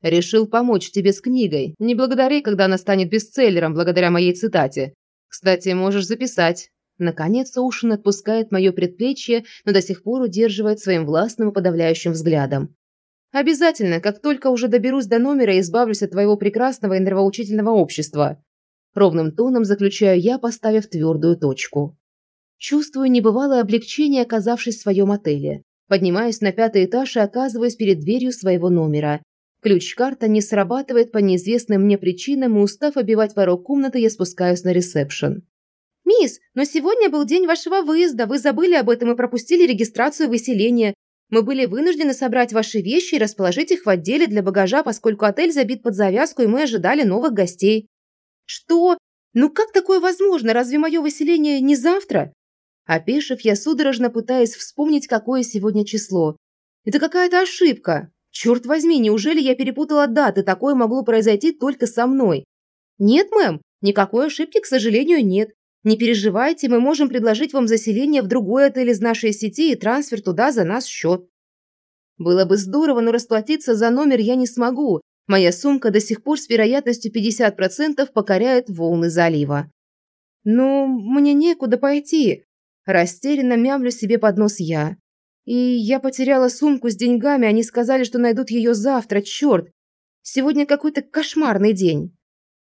Решил помочь тебе с книгой. Не благодари, когда она станет бестселлером благодаря моей цитате. Кстати, можешь записать. Наконец Ушин отпускает мое предплечье, но до сих пор удерживает своим властным и подавляющим взглядом. Обязательно, как только уже доберусь до номера и избавлюсь от твоего прекрасного и нравоучительного общества. Ровным тоном заключаю я, поставив твердую точку. Чувствую небывалое облегчение, оказавшись в своем отеле. Поднимаюсь на пятый этаж и оказываюсь перед дверью своего номера. Ключ-карта не срабатывает по неизвестным мне причинам, и устав обивать порог комнаты, я спускаюсь на ресепшн. «Мисс, но сегодня был день вашего выезда. Вы забыли об этом и пропустили регистрацию выселения. Мы были вынуждены собрать ваши вещи и расположить их в отделе для багажа, поскольку отель забит под завязку, и мы ожидали новых гостей». «Что? Ну как такое возможно? Разве мое выселение не завтра?» Опешив, я судорожно пытаюсь вспомнить, какое сегодня число. Это какая-то ошибка. Черт возьми, неужели я перепутала даты? Такое могло произойти только со мной. Нет, мэм, никакой ошибки, к сожалению, нет. Не переживайте, мы можем предложить вам заселение в другой отель из нашей сети и трансфер туда за наш счет. Было бы здорово, но расплатиться за номер я не смогу. Моя сумка до сих пор с вероятностью 50% покоряет волны залива. «Ну, мне некуда пойти. Растерянно мямлю себе под нос я. И я потеряла сумку с деньгами, они сказали, что найдут ее завтра, черт. Сегодня какой-то кошмарный день.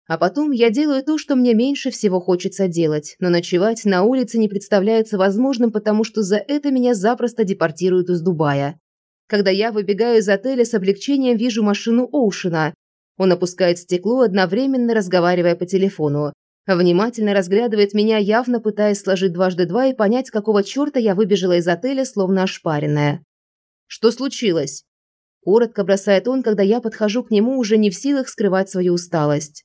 А потом я делаю то, что мне меньше всего хочется делать, но ночевать на улице не представляется возможным, потому что за это меня запросто депортируют из Дубая. Когда я выбегаю из отеля, с облегчением вижу машину Оушена. Он опускает стекло, одновременно разговаривая по телефону. Внимательно разглядывает меня, явно пытаясь сложить дважды два и понять, какого черта я выбежала из отеля, словно ошпаренная. «Что случилось?» Коротко бросает он, когда я подхожу к нему, уже не в силах скрывать свою усталость.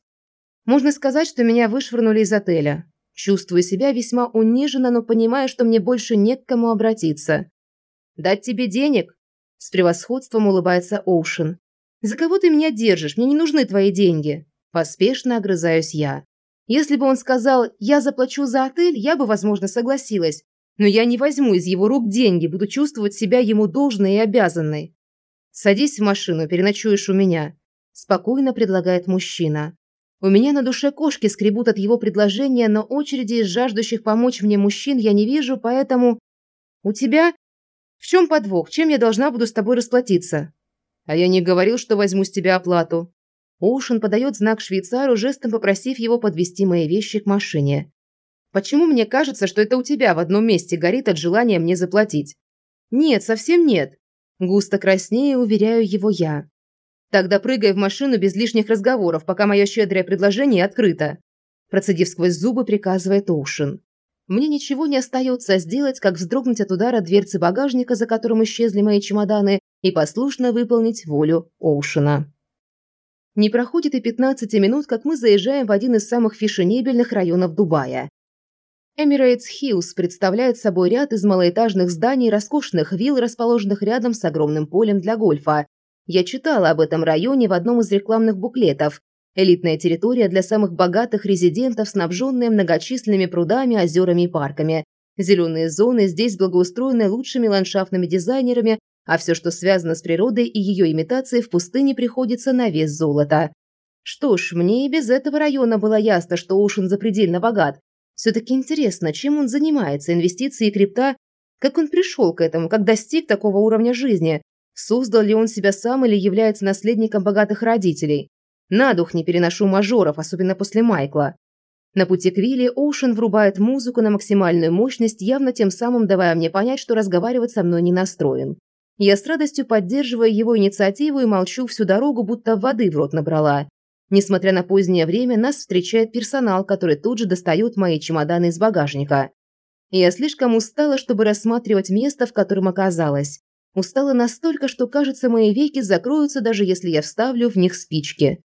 Можно сказать, что меня вышвырнули из отеля. Чувствую себя весьма униженно, но понимаю, что мне больше не к кому обратиться. «Дать тебе денег?» С превосходством улыбается Оушен. «За кого ты меня держишь? Мне не нужны твои деньги». Поспешно огрызаюсь я. Если бы он сказал «я заплачу за отель», я бы, возможно, согласилась. Но я не возьму из его рук деньги, буду чувствовать себя ему должной и обязанной. «Садись в машину, переночуешь у меня», – спокойно предлагает мужчина. У меня на душе кошки скребут от его предложения, но очереди из жаждущих помочь мне мужчин я не вижу, поэтому... «У тебя? В чем подвох? Чем я должна буду с тобой расплатиться?» «А я не говорил, что возьму с тебя оплату», Оушен подает знак швейцару, жестом попросив его подвести мои вещи к машине. «Почему мне кажется, что это у тебя в одном месте горит от желания мне заплатить?» «Нет, совсем нет». Густо краснее, уверяю его я. «Тогда прыгай в машину без лишних разговоров, пока мое щедрое предложение открыто». Процедив сквозь зубы, приказывает Оушен. Мне ничего не остается сделать, как вздрогнуть от удара дверцы багажника, за которым исчезли мои чемоданы, и послушно выполнить волю Оушена. Не проходит и 15 минут, как мы заезжаем в один из самых фешенебельных районов Дубая. Emirates Hills представляет собой ряд из малоэтажных зданий, роскошных вилл, расположенных рядом с огромным полем для гольфа. Я читала об этом районе в одном из рекламных буклетов. Элитная территория для самых богатых резидентов, снабженная многочисленными прудами, озерами и парками. Зеленые зоны здесь благоустроены лучшими ландшафтными дизайнерами, а все, что связано с природой и ее имитацией в пустыне, приходится на вес золота. Что ж, мне и без этого района было ясно, что Оушен запредельно богат. Все-таки интересно, чем он занимается, инвестиции и крипта, как он пришел к этому, как достиг такого уровня жизни, создал ли он себя сам или является наследником богатых родителей. На дух не переношу мажоров, особенно после Майкла. На пути к Вилли Оушен врубает музыку на максимальную мощность, явно тем самым давая мне понять, что разговаривать со мной не настроен. Я с радостью поддерживаю его инициативу и молчу всю дорогу, будто воды в рот набрала. Несмотря на позднее время, нас встречает персонал, который тут же достает мои чемоданы из багажника. Я слишком устала, чтобы рассматривать место, в котором оказалась. Устала настолько, что, кажется, мои веки закроются, даже если я вставлю в них спички.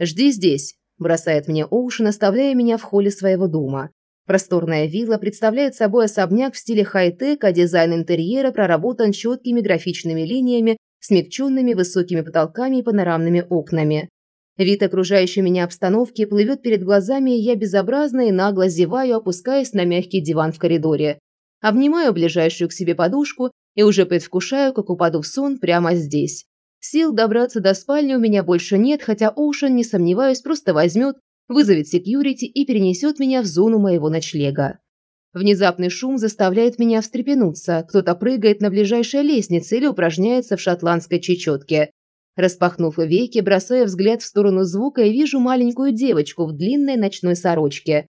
«Жди здесь», – бросает мне Оушен, оставляя меня в холле своего дома. Просторная вилла представляет собой особняк в стиле хай-тек, а дизайн интерьера проработан четкими графичными линиями, смягченными высокими потолками и панорамными окнами. Вид окружающей меня обстановки плывет перед глазами, и я безобразно и нагло зеваю, опускаясь на мягкий диван в коридоре. Обнимаю ближайшую к себе подушку и уже предвкушаю, как упаду в сон прямо здесь. Сил добраться до спальни у меня больше нет, хотя Оушен, не сомневаюсь, просто возьмет, вызовет секьюрити и перенесет меня в зону моего ночлега. Внезапный шум заставляет меня встрепенуться. Кто-то прыгает на ближайшей лестнице или упражняется в шотландской чечетке. Распахнув веки, бросая взгляд в сторону звука и вижу маленькую девочку в длинной ночной сорочке.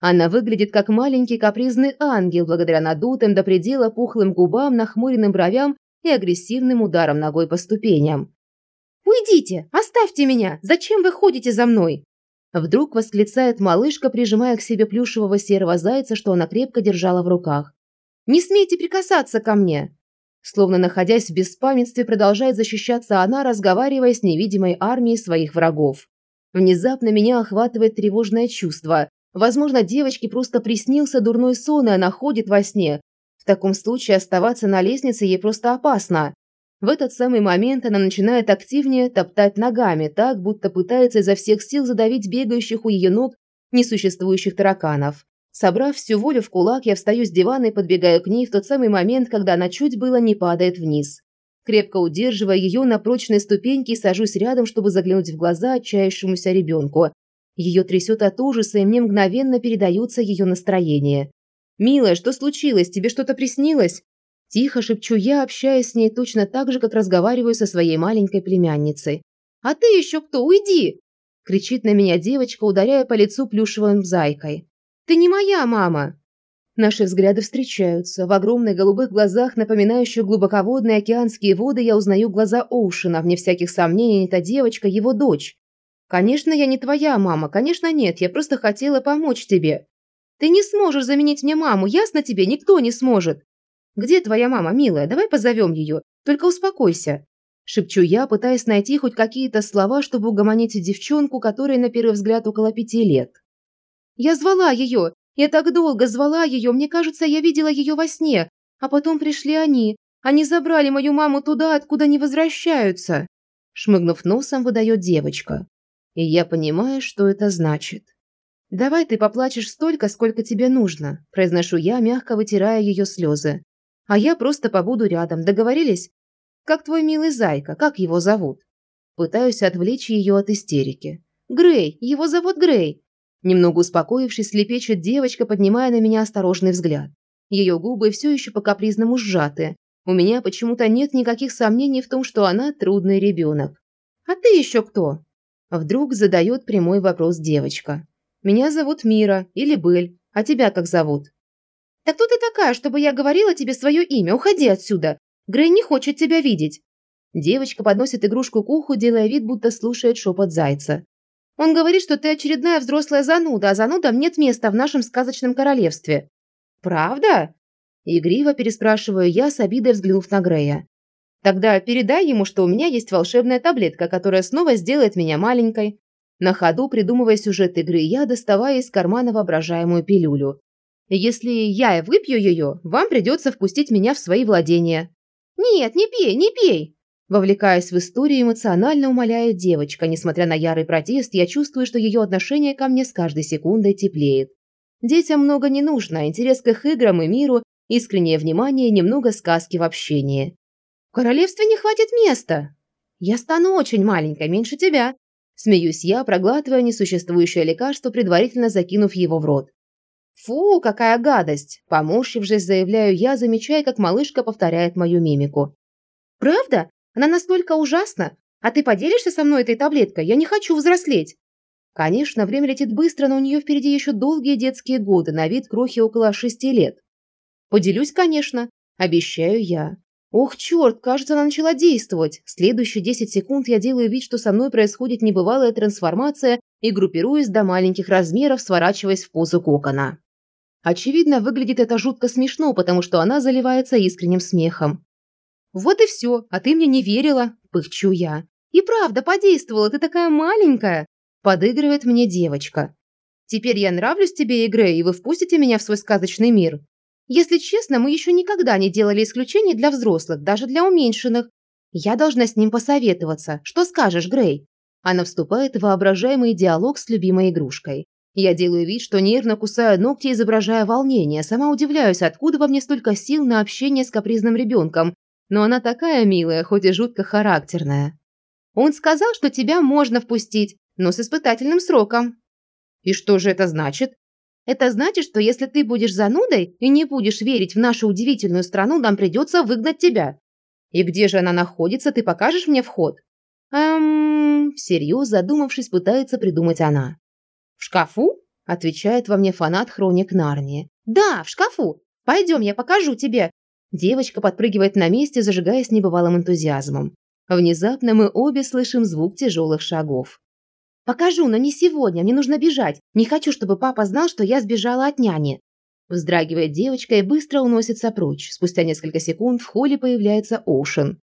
Она выглядит как маленький капризный ангел, благодаря надутым до предела пухлым губам, нахмуренным бровям и агрессивным ударом ногой по ступеням. «Уйдите! Оставьте меня! Зачем вы ходите за мной?» Вдруг восклицает малышка, прижимая к себе плюшевого серого зайца, что она крепко держала в руках. «Не смейте прикасаться ко мне!» Словно находясь в беспамятстве, продолжает защищаться она, разговаривая с невидимой армией своих врагов. Внезапно меня охватывает тревожное чувство. Возможно, девочке просто приснился дурной сон, и она ходит во сне. В таком случае оставаться на лестнице ей просто опасно. В этот самый момент она начинает активнее топтать ногами, так, будто пытается изо всех сил задавить бегающих у ее ног несуществующих тараканов. Собрав всю волю в кулак, я встаю с дивана и подбегаю к ней в тот самый момент, когда она чуть было не падает вниз. Крепко удерживая ее на прочной ступеньке, сажусь рядом, чтобы заглянуть в глаза отчаявшемуся ребенку. Ее трясет от ужаса, и мне мгновенно передается ее настроение. «Милая, что случилось? Тебе что-то приснилось?» Тихо шепчу я, общаясь с ней точно так же, как разговариваю со своей маленькой племянницей. «А ты еще кто? Уйди!» кричит на меня девочка, ударяя по лицу плюшевым зайкой. Ты не моя мама!» Наши взгляды встречаются. В огромных голубых глазах, напоминающих глубоководные океанские воды, я узнаю глаза Оушена. Вне всяких сомнений, эта девочка – его дочь. «Конечно, я не твоя мама. Конечно, нет. Я просто хотела помочь тебе. Ты не сможешь заменить мне маму. Ясно тебе? Никто не сможет. Где твоя мама, милая? Давай позовем ее. Только успокойся». Шепчу я, пытаясь найти хоть какие-то слова, чтобы угомонить девчонку, которой на первый взгляд около пяти лет. Я звала ее. Я так долго звала ее. Мне кажется, я видела ее во сне. А потом пришли они. Они забрали мою маму туда, откуда не возвращаются. Шмыгнув носом, выдает девочка. И я понимаю, что это значит. «Давай ты поплачешь столько, сколько тебе нужно», – произношу я, мягко вытирая ее слезы. «А я просто побуду рядом. Договорились? Как твой милый зайка, как его зовут?» Пытаюсь отвлечь ее от истерики. «Грей, его зовут Грей. Немного успокоившись, лепечет девочка, поднимая на меня осторожный взгляд. Ее губы все еще по-капризному сжаты. У меня почему-то нет никаких сомнений в том, что она трудный ребенок. «А ты еще кто?» Вдруг задает прямой вопрос девочка. «Меня зовут Мира или Бель. А тебя как зовут?» «Так кто ты такая, чтобы я говорила тебе свое имя? Уходи отсюда. Грей не хочет тебя видеть». Девочка подносит игрушку к уху, делая вид, будто слушает шепот зайца. Он говорит, что ты очередная взрослая зануда, а занудам нет места в нашем сказочном королевстве». «Правда?» Игриво переспрашиваю я, с обидой взглянув на Грея. «Тогда передай ему, что у меня есть волшебная таблетка, которая снова сделает меня маленькой». На ходу, придумывая сюжет игры, я доставая из кармана воображаемую пилюлю. Если я выпью ее, вам придется впустить меня в свои владения». «Нет, не пей, не пей!» Вовлекаясь в историю, эмоционально умоляет девочка. Несмотря на ярый протест, я чувствую, что ее отношение ко мне с каждой секундой теплеет. Детям много не нужно, интерес к их играм и миру, искреннее внимание и немного сказки в общении. В королевстве не хватит места. Я стану очень маленькой, меньше тебя. Смеюсь я, проглатывая несуществующее лекарство, предварительно закинув его в рот. «Фу, какая гадость!» Поморщившись, заявляю я, замечая, как малышка повторяет мою мимику. «Правда? Она настолько ужасна. А ты поделишься со мной этой таблеткой? Я не хочу взрослеть. Конечно, время летит быстро, но у нее впереди еще долгие детские годы, на вид крохи около шести лет. Поделюсь, конечно. Обещаю я. Ох, черт, кажется, она начала действовать. Следующие 10 секунд я делаю вид, что со мной происходит небывалая трансформация и группируюсь до маленьких размеров, сворачиваясь в позу кокона. Очевидно, выглядит это жутко смешно, потому что она заливается искренним смехом. «Вот и все, а ты мне не верила», – пыхчу я. «И правда, подействовала, ты такая маленькая», – подыгрывает мне девочка. «Теперь я нравлюсь тебе, Игре, и вы впустите меня в свой сказочный мир?» «Если честно, мы еще никогда не делали исключений для взрослых, даже для уменьшенных. Я должна с ним посоветоваться. Что скажешь, Грей?» Она вступает в воображаемый диалог с любимой игрушкой. Я делаю вид, что нервно кусаю ногти, изображая волнение. Сама удивляюсь, откуда во мне столько сил на общение с капризным ребенком, но она такая милая, хоть и жутко характерная. Он сказал, что тебя можно впустить, но с испытательным сроком. И что же это значит? Это значит, что если ты будешь занудой и не будешь верить в нашу удивительную страну, нам придется выгнать тебя. И где же она находится, ты покажешь мне вход? Эм, всерьез задумавшись, пытается придумать она. В шкафу? Отвечает во мне фанат хроник Нарнии. Да, в шкафу. Пойдем, я покажу тебе. Девочка подпрыгивает на месте, зажигаясь небывалым энтузиазмом. Внезапно мы обе слышим звук тяжелых шагов. «Покажу, но не сегодня, мне нужно бежать. Не хочу, чтобы папа знал, что я сбежала от няни». Вздрагивает девочка и быстро уносится прочь. Спустя несколько секунд в холле появляется Оушен.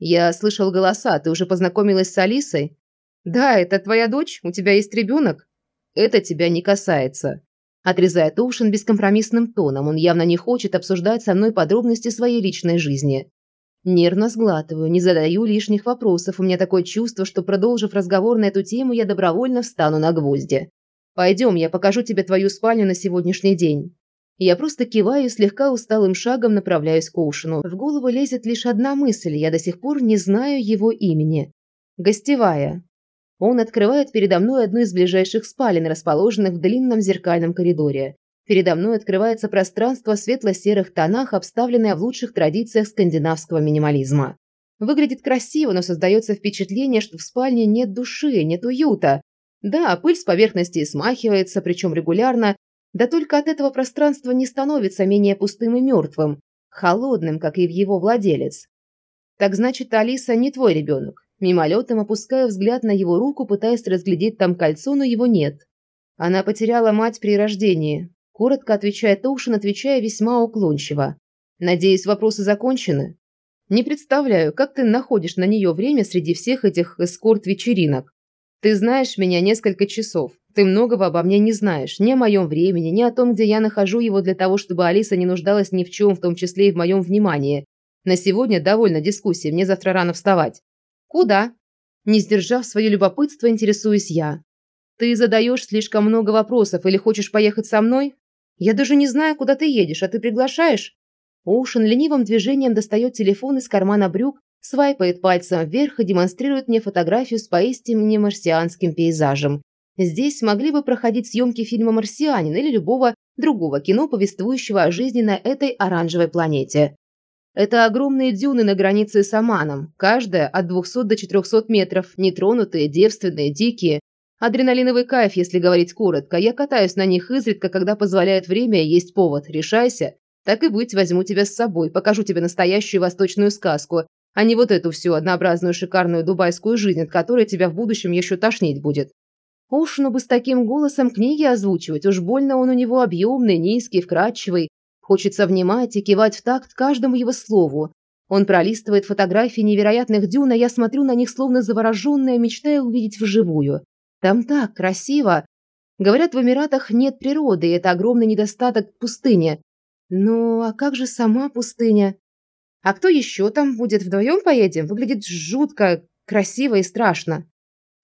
«Я слышал голоса, ты уже познакомилась с Алисой?» «Да, это твоя дочь? У тебя есть ребенок?» «Это тебя не касается. Отрезает Оушен бескомпромиссным тоном, он явно не хочет обсуждать со мной подробности своей личной жизни. Нервно сглатываю, не задаю лишних вопросов, у меня такое чувство, что, продолжив разговор на эту тему, я добровольно встану на гвозди. «Пойдем, я покажу тебе твою спальню на сегодняшний день». Я просто киваю слегка усталым шагом направляюсь к Оушену. В голову лезет лишь одна мысль, я до сих пор не знаю его имени. Гостевая. Он открывает передо мной одну из ближайших спален, расположенных в длинном зеркальном коридоре. Передо мной открывается пространство в светло-серых тонах, обставленное в лучших традициях скандинавского минимализма. Выглядит красиво, но создается впечатление, что в спальне нет души, нет уюта. Да, пыль с поверхности смахивается, причем регулярно, да только от этого пространства не становится менее пустым и мертвым, холодным, как и в его владелец. Так значит, Алиса не твой ребенок. Мимолетом опускаю взгляд на его руку, пытаясь разглядеть там кольцо, но его нет. Она потеряла мать при рождении. Коротко отвечает Оушен, отвечая весьма уклончиво. Надеюсь, вопросы закончены? Не представляю, как ты находишь на нее время среди всех этих эскорт-вечеринок. Ты знаешь меня несколько часов. Ты многого обо мне не знаешь. Ни о моем времени, ни о том, где я нахожу его для того, чтобы Алиса не нуждалась ни в чем, в том числе и в моем внимании. На сегодня довольно дискуссии, мне завтра рано вставать. «Куда?» Не сдержав свое любопытство, интересуюсь я. «Ты задаешь слишком много вопросов или хочешь поехать со мной? Я даже не знаю, куда ты едешь, а ты приглашаешь?» Оушен ленивым движением достает телефон из кармана брюк, свайпает пальцем вверх и демонстрирует мне фотографию с поистине марсианским пейзажем. Здесь могли бы проходить съемки фильма «Марсианин» или любого другого кино, повествующего о жизни на этой оранжевой планете. Это огромные дюны на границе с Оманом, каждая от 200 до 400 метров, нетронутые, девственные, дикие. Адреналиновый кайф, если говорить коротко. Я катаюсь на них изредка, когда позволяет время и есть повод. Решайся. Так и быть, возьму тебя с собой, покажу тебе настоящую восточную сказку, а не вот эту всю однообразную шикарную дубайскую жизнь, от которой тебя в будущем еще тошнить будет. Уж ну бы с таким голосом книги озвучивать, уж больно он у него объемный, низкий, вкрадчивый, Хочется внимать и кивать в такт каждому его слову. Он пролистывает фотографии невероятных дюн, а я смотрю на них словно завороженная, мечтая увидеть вживую. Там так красиво. Говорят, в Эмиратах нет природы, и это огромный недостаток пустыни. Ну, а как же сама пустыня? А кто еще там будет? Вдвоем поедем? Выглядит жутко, красиво и страшно.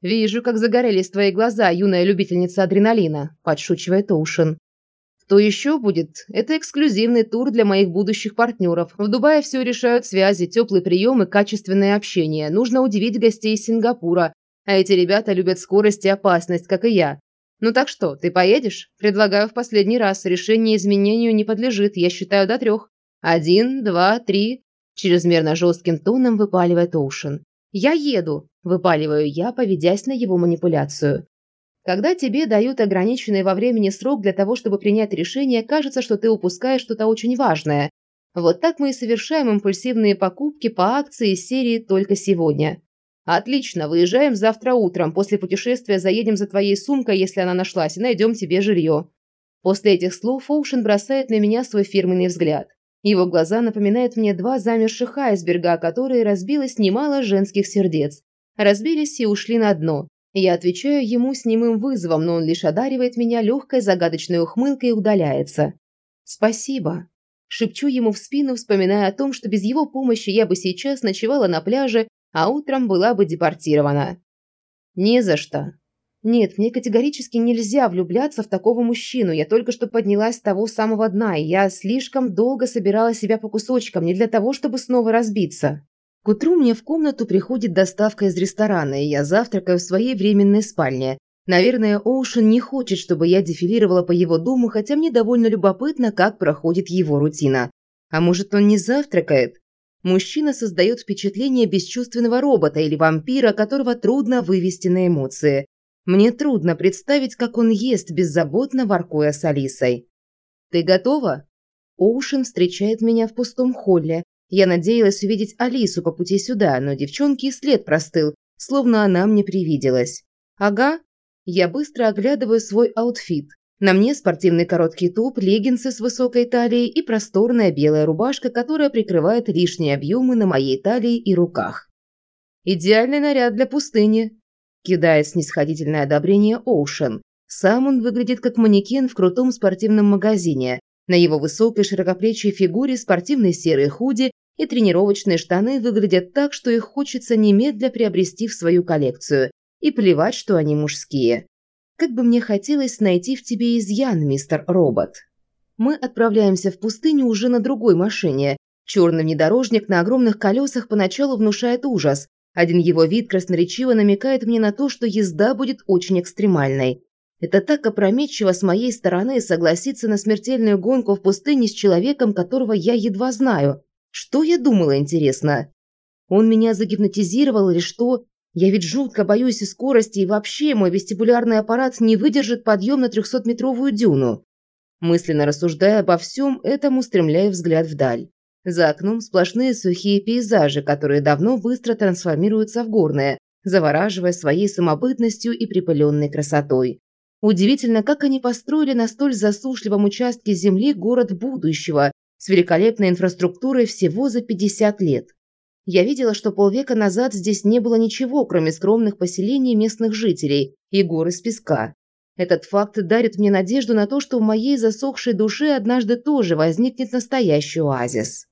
Вижу, как загорелись твои глаза, юная любительница адреналина, подшучивает Оушен. Кто еще будет? Это эксклюзивный тур для моих будущих партнеров. В Дубае все решают связи, теплый прием и качественное общение. Нужно удивить гостей из Сингапура. А эти ребята любят скорость и опасность, как и я. Ну так что, ты поедешь? Предлагаю в последний раз. Решение изменению не подлежит. Я считаю до трех. Один, два, три. Чрезмерно жестким тоном выпаливает Оушен. «Я еду», – выпаливаю я, поведясь на его манипуляцию. Когда тебе дают ограниченный во времени срок для того, чтобы принять решение, кажется, что ты упускаешь что-то очень важное. Вот так мы и совершаем импульсивные покупки по акции серии «Только сегодня». Отлично, выезжаем завтра утром. После путешествия заедем за твоей сумкой, если она нашлась, и найдем тебе жилье. После этих слов Оушен бросает на меня свой фирменный взгляд. Его глаза напоминают мне два замерших айсберга, которые разбилось немало женских сердец. Разбились и ушли на дно. Я отвечаю ему с немым вызовом, но он лишь одаривает меня легкой загадочной ухмылкой и удаляется. «Спасибо». Шепчу ему в спину, вспоминая о том, что без его помощи я бы сейчас ночевала на пляже, а утром была бы депортирована. «Не за что». «Нет, мне категорически нельзя влюбляться в такого мужчину. Я только что поднялась с того самого дна, и я слишком долго собирала себя по кусочкам, не для того, чтобы снова разбиться». К утру мне в комнату приходит доставка из ресторана, и я завтракаю в своей временной спальне. Наверное, Оушен не хочет, чтобы я дефилировала по его дому, хотя мне довольно любопытно, как проходит его рутина. А может, он не завтракает? Мужчина создает впечатление бесчувственного робота или вампира, которого трудно вывести на эмоции. Мне трудно представить, как он ест, беззаботно воркуя с Алисой. «Ты готова?» Оушен встречает меня в пустом холле, я надеялась увидеть Алису по пути сюда, но девчонке и след простыл, словно она мне привиделась. Ага. Я быстро оглядываю свой аутфит. На мне спортивный короткий топ, леггинсы с высокой талией и просторная белая рубашка, которая прикрывает лишние объемы на моей талии и руках. Идеальный наряд для пустыни. Кидает снисходительное одобрение Оушен. Сам он выглядит как манекен в крутом спортивном магазине. На его высокой широкоплечьей фигуре спортивные серые худи и тренировочные штаны выглядят так, что их хочется немедля приобрести в свою коллекцию. И плевать, что они мужские. Как бы мне хотелось найти в тебе изъян, мистер Робот. Мы отправляемся в пустыню уже на другой машине. Черный внедорожник на огромных колесах поначалу внушает ужас. Один его вид красноречиво намекает мне на то, что езда будет очень экстремальной. Это так опрометчиво с моей стороны согласиться на смертельную гонку в пустыне с человеком, которого я едва знаю. Что я думала, интересно? Он меня загипнотизировал или что? Я ведь жутко боюсь и скорости, и вообще мой вестибулярный аппарат не выдержит подъем на 300-метровую дюну. Мысленно рассуждая обо всем этом, устремляю взгляд вдаль. За окном сплошные сухие пейзажи, которые давно быстро трансформируются в горные, завораживая своей самобытностью и припыленной красотой. Удивительно, как они построили на столь засушливом участке земли город будущего с великолепной инфраструктурой всего за 50 лет. Я видела, что полвека назад здесь не было ничего, кроме скромных поселений местных жителей и гор из песка. Этот факт дарит мне надежду на то, что в моей засохшей душе однажды тоже возникнет настоящий оазис.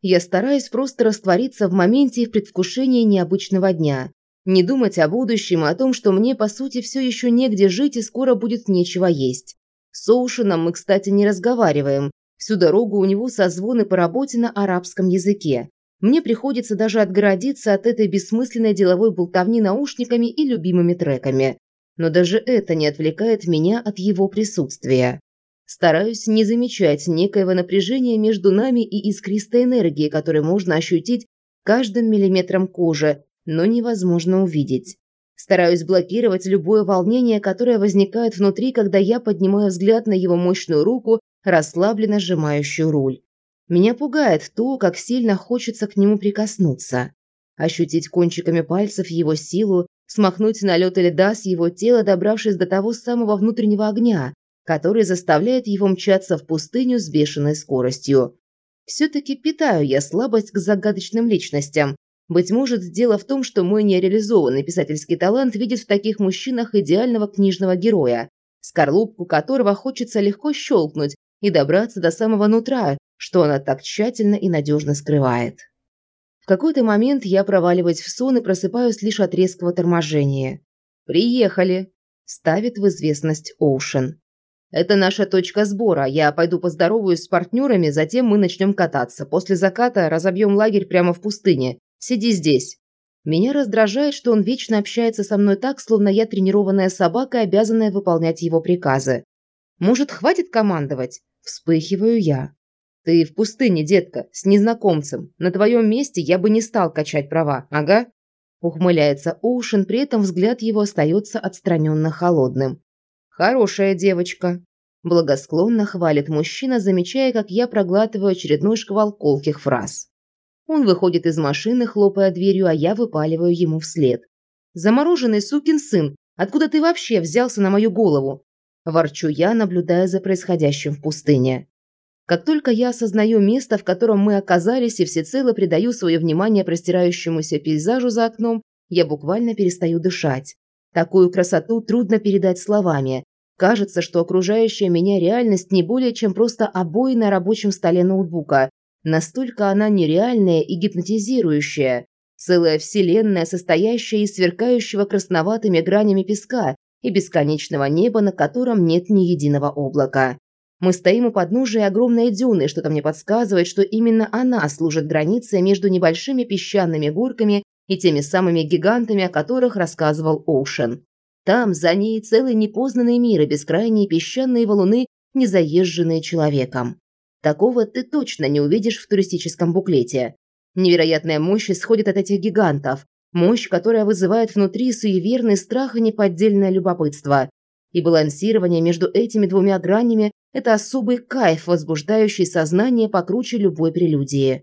Я стараюсь просто раствориться в моменте и в предвкушении необычного дня. Не думать о будущем, а о том, что мне, по сути, все еще негде жить и скоро будет нечего есть. С Оушеном мы, кстати, не разговариваем. Всю дорогу у него созвоны по работе на арабском языке. Мне приходится даже отгородиться от этой бессмысленной деловой болтовни наушниками и любимыми треками. Но даже это не отвлекает меня от его присутствия. Стараюсь не замечать некоего напряжения между нами и искристой энергии, которую можно ощутить каждым миллиметром кожи, но невозможно увидеть. Стараюсь блокировать любое волнение, которое возникает внутри, когда я поднимаю взгляд на его мощную руку, расслабленно сжимающую руль. Меня пугает то, как сильно хочется к нему прикоснуться. Ощутить кончиками пальцев его силу, смахнуть налеты льда с его тела, добравшись до того самого внутреннего огня, который заставляет его мчаться в пустыню с бешеной скоростью. Все-таки питаю я слабость к загадочным личностям, быть может, дело в том, что мой нереализованный писательский талант видит в таких мужчинах идеального книжного героя. скорлупку которого хочется легко щелкнуть и добраться до самого нутра, что она так тщательно и надежно скрывает. В какой-то момент я проваливаюсь в сон и просыпаюсь лишь от резкого торможения. «Приехали!» – ставит в известность Оушен. «Это наша точка сбора. Я пойду поздороваюсь с партнерами, затем мы начнем кататься. После заката разобьем лагерь прямо в пустыне. Сиди здесь». Меня раздражает, что он вечно общается со мной так, словно я тренированная собака, обязанная выполнять его приказы. Может, хватит командовать? Вспыхиваю я. Ты в пустыне, детка, с незнакомцем. На твоем месте я бы не стал качать права, ага? Ухмыляется Оушен, при этом взгляд его остается отстраненно холодным. Хорошая девочка. Благосклонно хвалит мужчина, замечая, как я проглатываю очередной шквал колких фраз. Он выходит из машины, хлопая дверью, а я выпаливаю ему вслед. «Замороженный сукин сын, откуда ты вообще взялся на мою голову?» Ворчу я, наблюдая за происходящим в пустыне. Как только я осознаю место, в котором мы оказались, и всецело придаю свое внимание простирающемуся пейзажу за окном, я буквально перестаю дышать. Такую красоту трудно передать словами. Кажется, что окружающая меня реальность не более чем просто обои на рабочем столе ноутбука, Настолько она нереальная и гипнотизирующая. Целая вселенная, состоящая из сверкающего красноватыми гранями песка и бесконечного неба, на котором нет ни единого облака. Мы стоим у подножия огромной дюны, что-то мне подсказывает, что именно она служит границей между небольшими песчаными горками и теми самыми гигантами, о которых рассказывал Оушен. Там, за ней, целый непознанный мир и бескрайние песчаные валуны, не заезженные человеком. Такого ты точно не увидишь в туристическом буклете. Невероятная мощь исходит от этих гигантов. Мощь, которая вызывает внутри суеверный страх и неподдельное любопытство. И балансирование между этими двумя гранями – это особый кайф, возбуждающий сознание покруче любой прелюдии.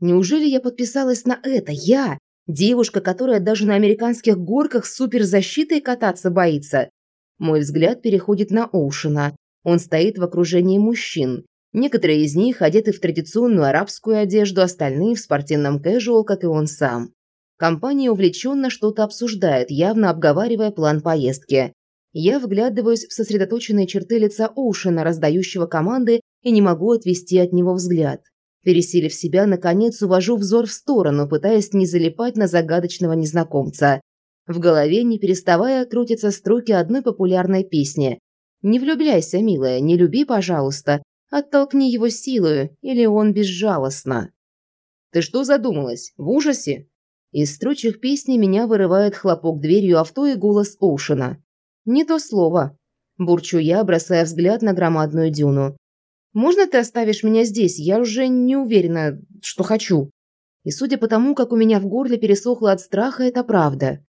Неужели я подписалась на это? Я? Девушка, которая даже на американских горках с суперзащитой кататься боится? Мой взгляд переходит на Оушена. Он стоит в окружении мужчин. Некоторые из них одеты в традиционную арабскую одежду, остальные в спортивном кэжуал, как и он сам. Компания увлеченно что-то обсуждает, явно обговаривая план поездки. Я вглядываюсь в сосредоточенные черты лица Оушена, раздающего команды, и не могу отвести от него взгляд. Пересилив себя, наконец увожу взор в сторону, пытаясь не залипать на загадочного незнакомца. В голове, не переставая, крутятся строки одной популярной песни. «Не влюбляйся, милая, не люби, пожалуйста, Оттолкни его силою, или он безжалостно. Ты что задумалась? В ужасе? Из строчек песни меня вырывает хлопок дверью авто и голос Оушена. Не то слово. Бурчу я, бросая взгляд на громадную дюну. «Можно ты оставишь меня здесь? Я уже не уверена, что хочу». И судя по тому, как у меня в горле пересохло от страха, это правда.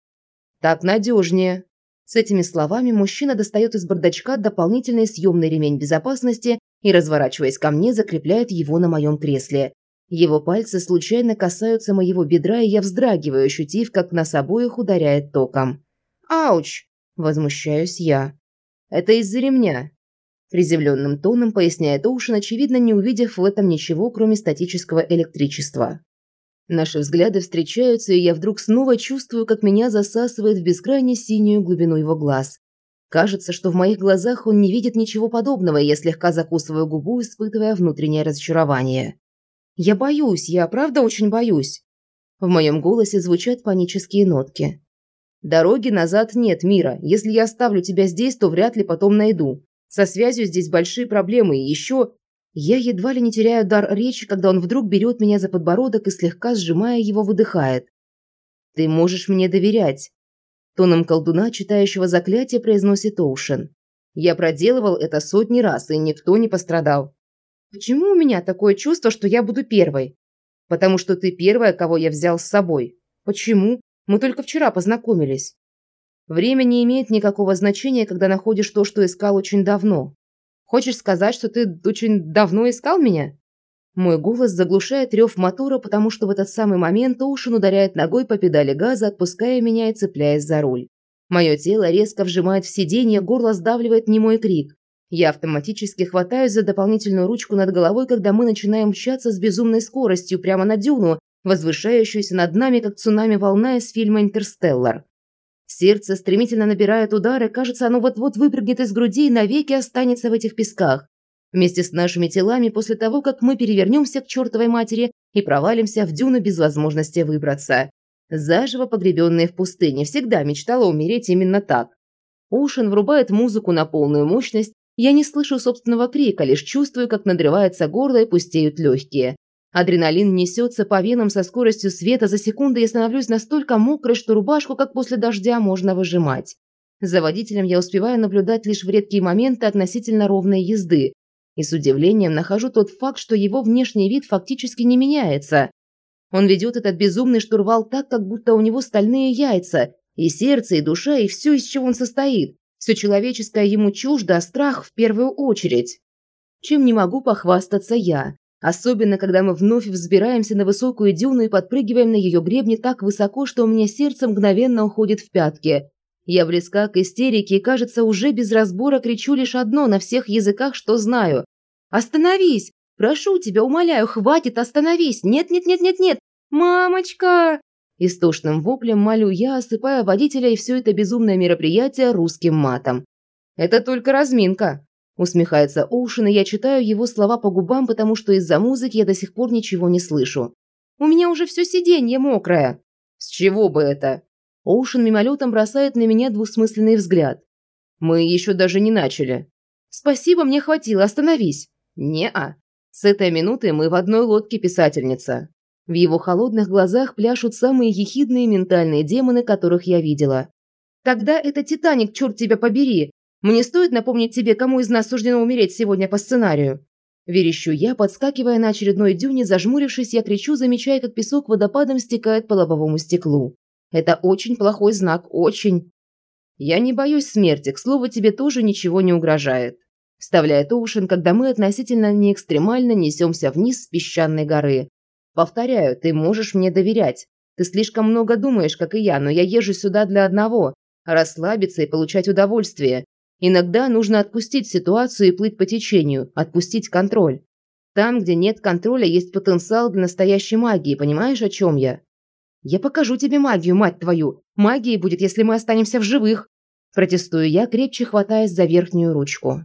«Так надежнее». С этими словами мужчина достает из бардачка дополнительный съемный ремень безопасности и, разворачиваясь ко мне, закрепляет его на моем кресле. Его пальцы случайно касаются моего бедра, и я вздрагиваю, ощутив, как нас обоих ударяет током. «Ауч!» – возмущаюсь я. «Это из-за ремня», – приземленным тоном поясняет Оушен, очевидно, не увидев в этом ничего, кроме статического электричества. Наши взгляды встречаются, и я вдруг снова чувствую, как меня засасывает в бескрайне синюю глубину его глаз. Кажется, что в моих глазах он не видит ничего подобного, и я слегка закусываю губу, испытывая внутреннее разочарование. «Я боюсь, я правда очень боюсь». В моем голосе звучат панические нотки. «Дороги назад нет, Мира. Если я оставлю тебя здесь, то вряд ли потом найду. Со связью здесь большие проблемы, и еще...» Я едва ли не теряю дар речи, когда он вдруг берет меня за подбородок и, слегка сжимая его, выдыхает. «Ты можешь мне доверять. Тоном колдуна, читающего заклятие, произносит Оушен. «Я проделывал это сотни раз, и никто не пострадал. Почему у меня такое чувство, что я буду первой? Потому что ты первая, кого я взял с собой. Почему? Мы только вчера познакомились. Время не имеет никакого значения, когда находишь то, что искал очень давно. Хочешь сказать, что ты очень давно искал меня?» Мой голос заглушает рев мотора, потому что в этот самый момент Оушен ударяет ногой по педали газа, отпуская меня и цепляясь за руль. Мое тело резко вжимает в сиденье, горло сдавливает немой крик. Я автоматически хватаюсь за дополнительную ручку над головой, когда мы начинаем мчаться с безумной скоростью прямо на дюну, возвышающуюся над нами, как цунами волна из фильма «Интерстеллар». Сердце стремительно набирает удары, кажется, оно вот-вот выпрыгнет из груди и навеки останется в этих песках. Вместе с нашими телами после того, как мы перевернемся к чертовой матери и провалимся в дюну без возможности выбраться. Заживо погребенные в пустыне, всегда мечтала умереть именно так. Ушин врубает музыку на полную мощность, я не слышу собственного крика, лишь чувствую, как надрывается горло и пустеют легкие. Адреналин несется по венам со скоростью света, за секунду я становлюсь настолько мокрой, что рубашку, как после дождя, можно выжимать. За водителем я успеваю наблюдать лишь в редкие моменты относительно ровной езды. И с удивлением нахожу тот факт, что его внешний вид фактически не меняется. Он ведет этот безумный штурвал так, как будто у него стальные яйца, и сердце, и душа, и все, из чего он состоит. Все человеческое ему чуждо, а страх в первую очередь. Чем не могу похвастаться я. Особенно, когда мы вновь взбираемся на высокую дюну и подпрыгиваем на ее гребне так высоко, что у меня сердце мгновенно уходит в пятки. Я близка к истерике и, кажется, уже без разбора кричу лишь одно на всех языках, что знаю. «Остановись! Прошу тебя, умоляю, хватит, остановись! Нет-нет-нет-нет-нет! Мамочка!» Истошным воплем молю я, осыпая водителя и все это безумное мероприятие русским матом. «Это только разминка», Усмехается Оушен, и я читаю его слова по губам, потому что из-за музыки я до сих пор ничего не слышу. «У меня уже все сиденье мокрое». «С чего бы это?» Оушен мимолетом бросает на меня двусмысленный взгляд. «Мы еще даже не начали». «Спасибо, мне хватило, остановись». «Не-а. С этой минуты мы в одной лодке писательница». В его холодных глазах пляшут самые ехидные ментальные демоны, которых я видела. «Тогда это Титаник, черт тебя побери! Мне стоит напомнить тебе, кому из нас суждено умереть сегодня по сценарию?» Верещу я, подскакивая на очередной дюне, зажмурившись, я кричу, замечая, как песок водопадом стекает по лобовому стеклу. Это очень плохой знак, очень. Я не боюсь смерти, к слову, тебе тоже ничего не угрожает. Вставляет Оушен, когда мы относительно неэкстремально несемся вниз с песчаной горы. Повторяю, ты можешь мне доверять. Ты слишком много думаешь, как и я, но я езжу сюда для одного – расслабиться и получать удовольствие. Иногда нужно отпустить ситуацию и плыть по течению, отпустить контроль. Там, где нет контроля, есть потенциал для настоящей магии, понимаешь, о чем я? Я покажу тебе магию, мать твою. Магии будет, если мы останемся в живых. Протестую я, крепче хватаясь за верхнюю ручку.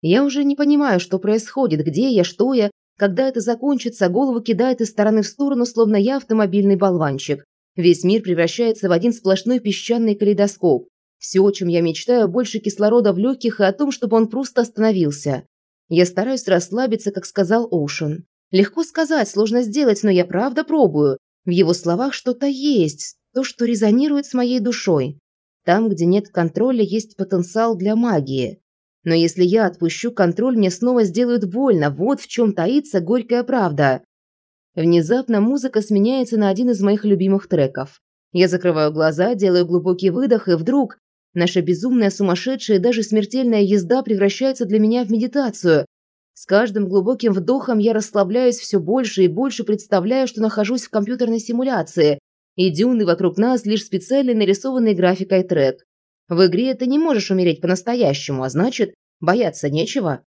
Я уже не понимаю, что происходит, где я, что я. Когда это закончится, голову кидает из стороны в сторону, словно я автомобильный болванчик. Весь мир превращается в один сплошной песчаный калейдоскоп. Все, о чем я мечтаю, больше кислорода в легких и о том, чтобы он просто остановился. Я стараюсь расслабиться, как сказал Оушен. Легко сказать, сложно сделать, но я правда пробую. В его словах что-то есть, то, что резонирует с моей душой. Там, где нет контроля, есть потенциал для магии. Но если я отпущу контроль, мне снова сделают больно. Вот в чем таится горькая правда. Внезапно музыка сменяется на один из моих любимых треков. Я закрываю глаза, делаю глубокий выдох, и вдруг Наша безумная, сумасшедшая и даже смертельная езда превращается для меня в медитацию. С каждым глубоким вдохом я расслабляюсь все больше и больше, представляю, что нахожусь в компьютерной симуляции, и дюны вокруг нас лишь специально нарисованный графикой трек. В игре ты не можешь умереть по-настоящему, а значит, бояться нечего.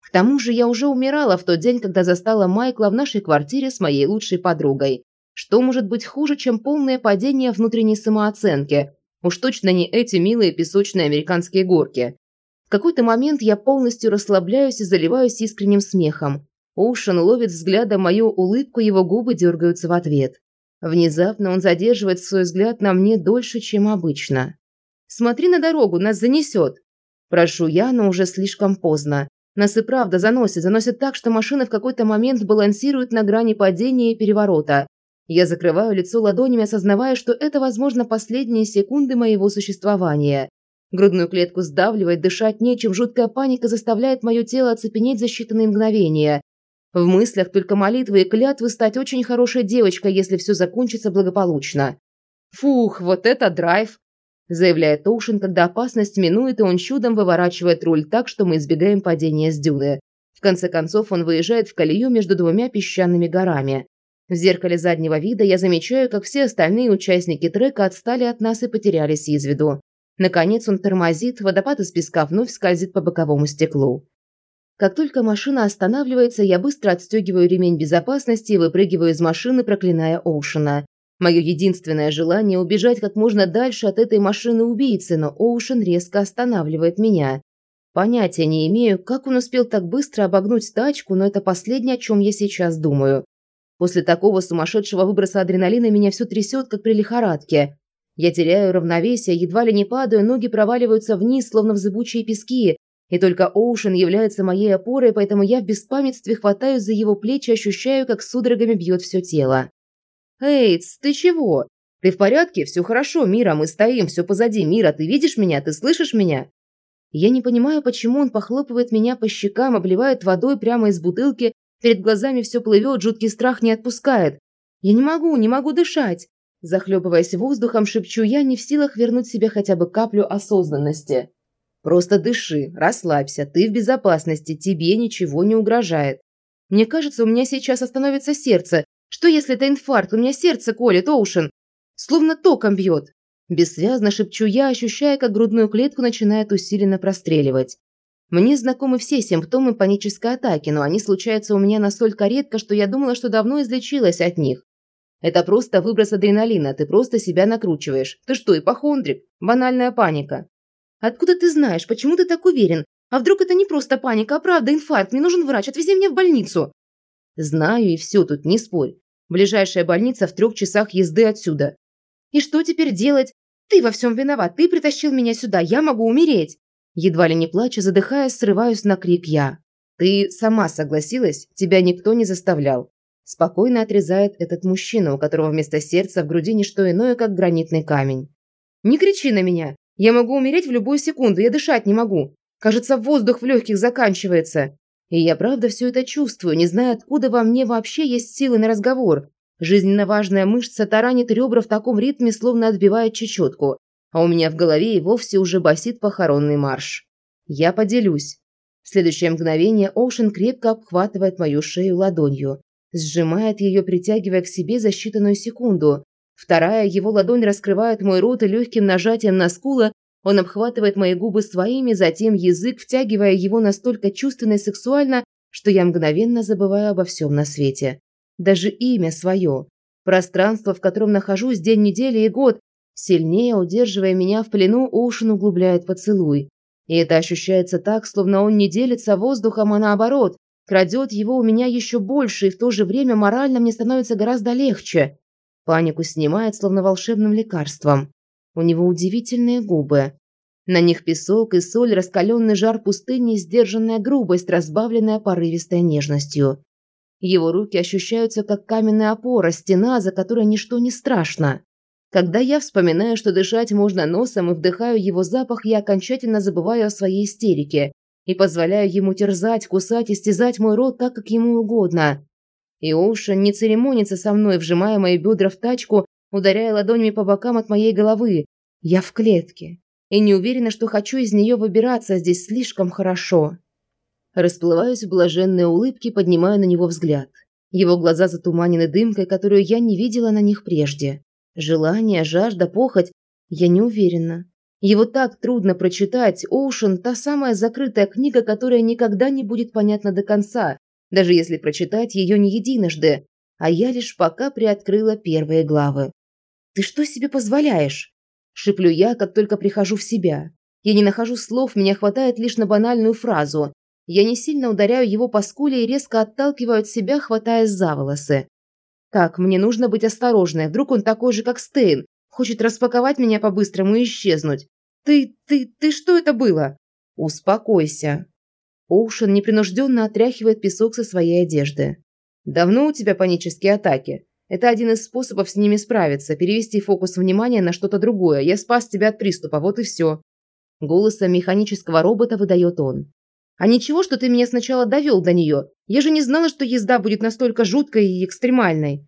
К тому же я уже умирала в тот день, когда застала Майкла в нашей квартире с моей лучшей подругой. Что может быть хуже, чем полное падение внутренней самооценки – Уж точно не эти милые песочные американские горки. В какой-то момент я полностью расслабляюсь и заливаюсь искренним смехом. Оушен ловит взглядом мою улыбку, его губы дергаются в ответ. Внезапно он задерживает свой взгляд на мне дольше, чем обычно. «Смотри на дорогу, нас занесет!» Прошу я, но уже слишком поздно. Нас и правда заносит, заносит так, что машина в какой-то момент балансирует на грани падения и переворота. Я закрываю лицо ладонями, осознавая, что это, возможно, последние секунды моего существования. Грудную клетку сдавливает, дышать нечем, жуткая паника заставляет мое тело оцепенеть за считанные мгновения. В мыслях только молитвы и клятвы стать очень хорошей девочкой, если все закончится благополучно. «Фух, вот это драйв!» заявляет Оушен, когда опасность минует, и он чудом выворачивает руль так, что мы избегаем падения с дюны. В конце концов, он выезжает в колею между двумя песчаными горами. В зеркале заднего вида я замечаю, как все остальные участники трека отстали от нас и потерялись из виду. Наконец он тормозит, водопад из песка вновь скользит по боковому стеклу. Как только машина останавливается, я быстро отстегиваю ремень безопасности и выпрыгиваю из машины, проклиная Оушена. Мое единственное желание убежать как можно дальше от этой машины убийцы, но Оушен резко останавливает меня. Понятия не имею, как он успел так быстро обогнуть тачку, но это последнее, о чем я сейчас думаю. После такого сумасшедшего выброса адреналина меня все трясет, как при лихорадке. Я теряю равновесие, едва ли не падаю, ноги проваливаются вниз, словно в зыбучие пески, и только Оушен является моей опорой, поэтому я в беспамятстве хватаюсь за его плечи, ощущаю, как судорогами бьет все тело. «Эйдс, ты чего? Ты в порядке? Все хорошо, Мира, мы стоим, все позади. Мира, ты видишь меня? Ты слышишь меня?» Я не понимаю, почему он похлопывает меня по щекам, обливает водой прямо из бутылки, перед глазами все плывет, жуткий страх не отпускает. «Я не могу, не могу дышать!» Захлебываясь воздухом, шепчу я, не в силах вернуть себе хотя бы каплю осознанности. «Просто дыши, расслабься, ты в безопасности, тебе ничего не угрожает. Мне кажется, у меня сейчас остановится сердце, что если это инфаркт? У меня сердце колет, Оушен. Словно током бьет. Бессвязно шепчу я, ощущая, как грудную клетку начинает усиленно простреливать. Мне знакомы все симптомы панической атаки, но они случаются у меня настолько редко, что я думала, что давно излечилась от них. Это просто выброс адреналина, ты просто себя накручиваешь. Ты что, ипохондрик? Банальная паника. Откуда ты знаешь? Почему ты так уверен? А вдруг это не просто паника, а правда инфаркт? Мне нужен врач, отвези меня в больницу. Знаю и все, тут не спорь. Ближайшая больница в трех часах езды отсюда. И что теперь делать? Ты во всем виноват, ты притащил меня сюда, я могу умереть. Едва ли не плача, задыхаясь, срываюсь на крик я. Ты сама согласилась, тебя никто не заставлял. Спокойно отрезает этот мужчина, у которого вместо сердца в груди не что иное, как гранитный камень. Не кричи на меня. Я могу умереть в любую секунду, я дышать не могу. Кажется, воздух в легких заканчивается. И я правда все это чувствую, не зная, откуда во мне вообще есть силы на разговор. Жизненно важная мышца таранит ребра в таком ритме, словно отбивает чечетку. А у меня в голове и вовсе уже басит похоронный марш. Я поделюсь. В следующее мгновение Оушен крепко обхватывает мою шею ладонью. Сжимает ее, притягивая к себе за считанную секунду. Вторая его ладонь раскрывает мой рот и легким нажатием на скулы он обхватывает мои губы своими, затем язык, втягивая его настолько чувственно и сексуально, что я мгновенно забываю обо всем на свете. Даже имя свое. Пространство, в котором нахожусь день недели и год, сильнее удерживая меня в плену, Оушен углубляет поцелуй. И это ощущается так, словно он не делится воздухом, а наоборот, крадет его у меня еще больше, и в то же время морально мне становится гораздо легче. Панику снимает, словно волшебным лекарством. У него удивительные губы. На них песок и соль, раскаленный жар пустыни, сдержанная грубость, разбавленная порывистой нежностью. Его руки ощущаются как каменная опора, стена, за которой ничто не страшно. Когда я вспоминаю, что дышать можно носом и вдыхаю его запах, я окончательно забываю о своей истерике и позволяю ему терзать, кусать и стязать мой рот так, как ему угодно. И Оушен не церемонится со мной, вжимая мои бедра в тачку ударяя ладонями по бокам от моей головы. Я в клетке. И не уверена, что хочу из нее выбираться, здесь слишком хорошо. Расплываюсь в блаженной улыбке, поднимаю на него взгляд. Его глаза затуманены дымкой, которую я не видела на них прежде. Желание, жажда, похоть. Я не уверена. Его так трудно прочитать. Оушен – та самая закрытая книга, которая никогда не будет понятна до конца, даже если прочитать ее не единожды. А я лишь пока приоткрыла первые главы. «Ты что себе позволяешь?» Шиплю я, как только прихожу в себя. Я не нахожу слов, меня хватает лишь на банальную фразу. Я не сильно ударяю его по скуле и резко отталкиваю от себя, хватаясь за волосы. Так, мне нужно быть осторожной, вдруг он такой же, как Стейн, хочет распаковать меня по-быстрому и исчезнуть. Ты, ты, ты что это было? Успокойся. Оушен непринужденно отряхивает песок со своей одежды. Давно у тебя панические атаки? Это один из способов с ними справиться, перевести фокус внимания на что-то другое. Я спас тебя от приступа, вот и все. Голосом механического робота выдает он. А ничего, что ты меня сначала довел до нее. Я же не знала, что езда будет настолько жуткой и экстремальной.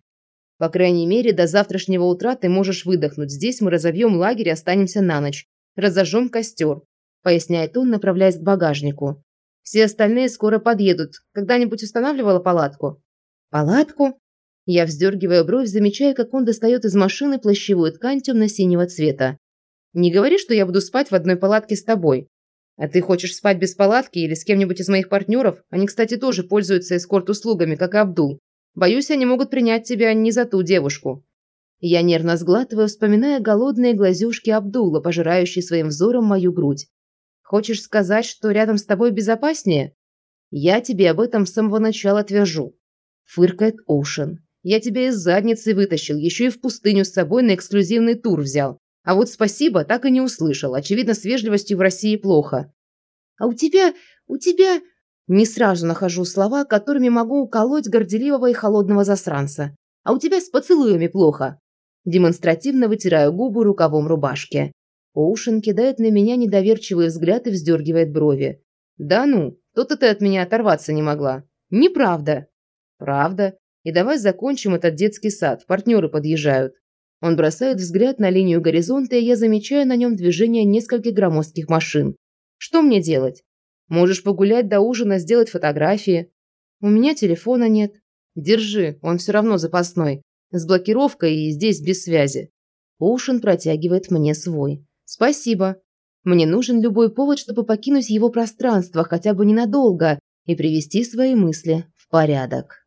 По крайней мере, до завтрашнего утра ты можешь выдохнуть. Здесь мы разовьем лагерь и останемся на ночь. Разожжем костер», – поясняет он, направляясь к багажнику. «Все остальные скоро подъедут. Когда-нибудь устанавливала палатку?» «Палатку?» Я вздергиваю бровь, замечая, как он достает из машины плащевую ткань темно-синего цвета. «Не говори, что я буду спать в одной палатке с тобой. А ты хочешь спать без палатки или с кем-нибудь из моих партнеров? Они, кстати, тоже пользуются эскорт-услугами, как и Абдул. Боюсь, они могут принять тебя не за ту девушку». Я нервно сглатываю, вспоминая голодные глазюшки Абдула, пожирающие своим взором мою грудь. Хочешь сказать, что рядом с тобой безопаснее? Я тебе об этом с самого начала твержу. Фыркает Оушен. Я тебя из задницы вытащил, еще и в пустыню с собой на эксклюзивный тур взял. А вот спасибо так и не услышал. Очевидно, с вежливостью в России плохо. А у тебя... у тебя... Не сразу нахожу слова, которыми могу уколоть горделивого и холодного засранца. А у тебя с поцелуями плохо. Демонстративно вытираю губы рукавом рубашки. Оушен кидает на меня недоверчивый взгляд и вздергивает брови. «Да ну, то-то ты от меня оторваться не могла». «Неправда». «Правда. И давай закончим этот детский сад, партнеры подъезжают». Он бросает взгляд на линию горизонта, и я замечаю на нем движение нескольких громоздких машин. «Что мне делать? Можешь погулять до ужина, сделать фотографии». «У меня телефона нет». «Держи, он все равно запасной. С блокировкой и здесь без связи. Оушен протягивает мне свой. Спасибо. Мне нужен любой повод, чтобы покинуть его пространство, хотя бы ненадолго, и привести свои мысли в порядок.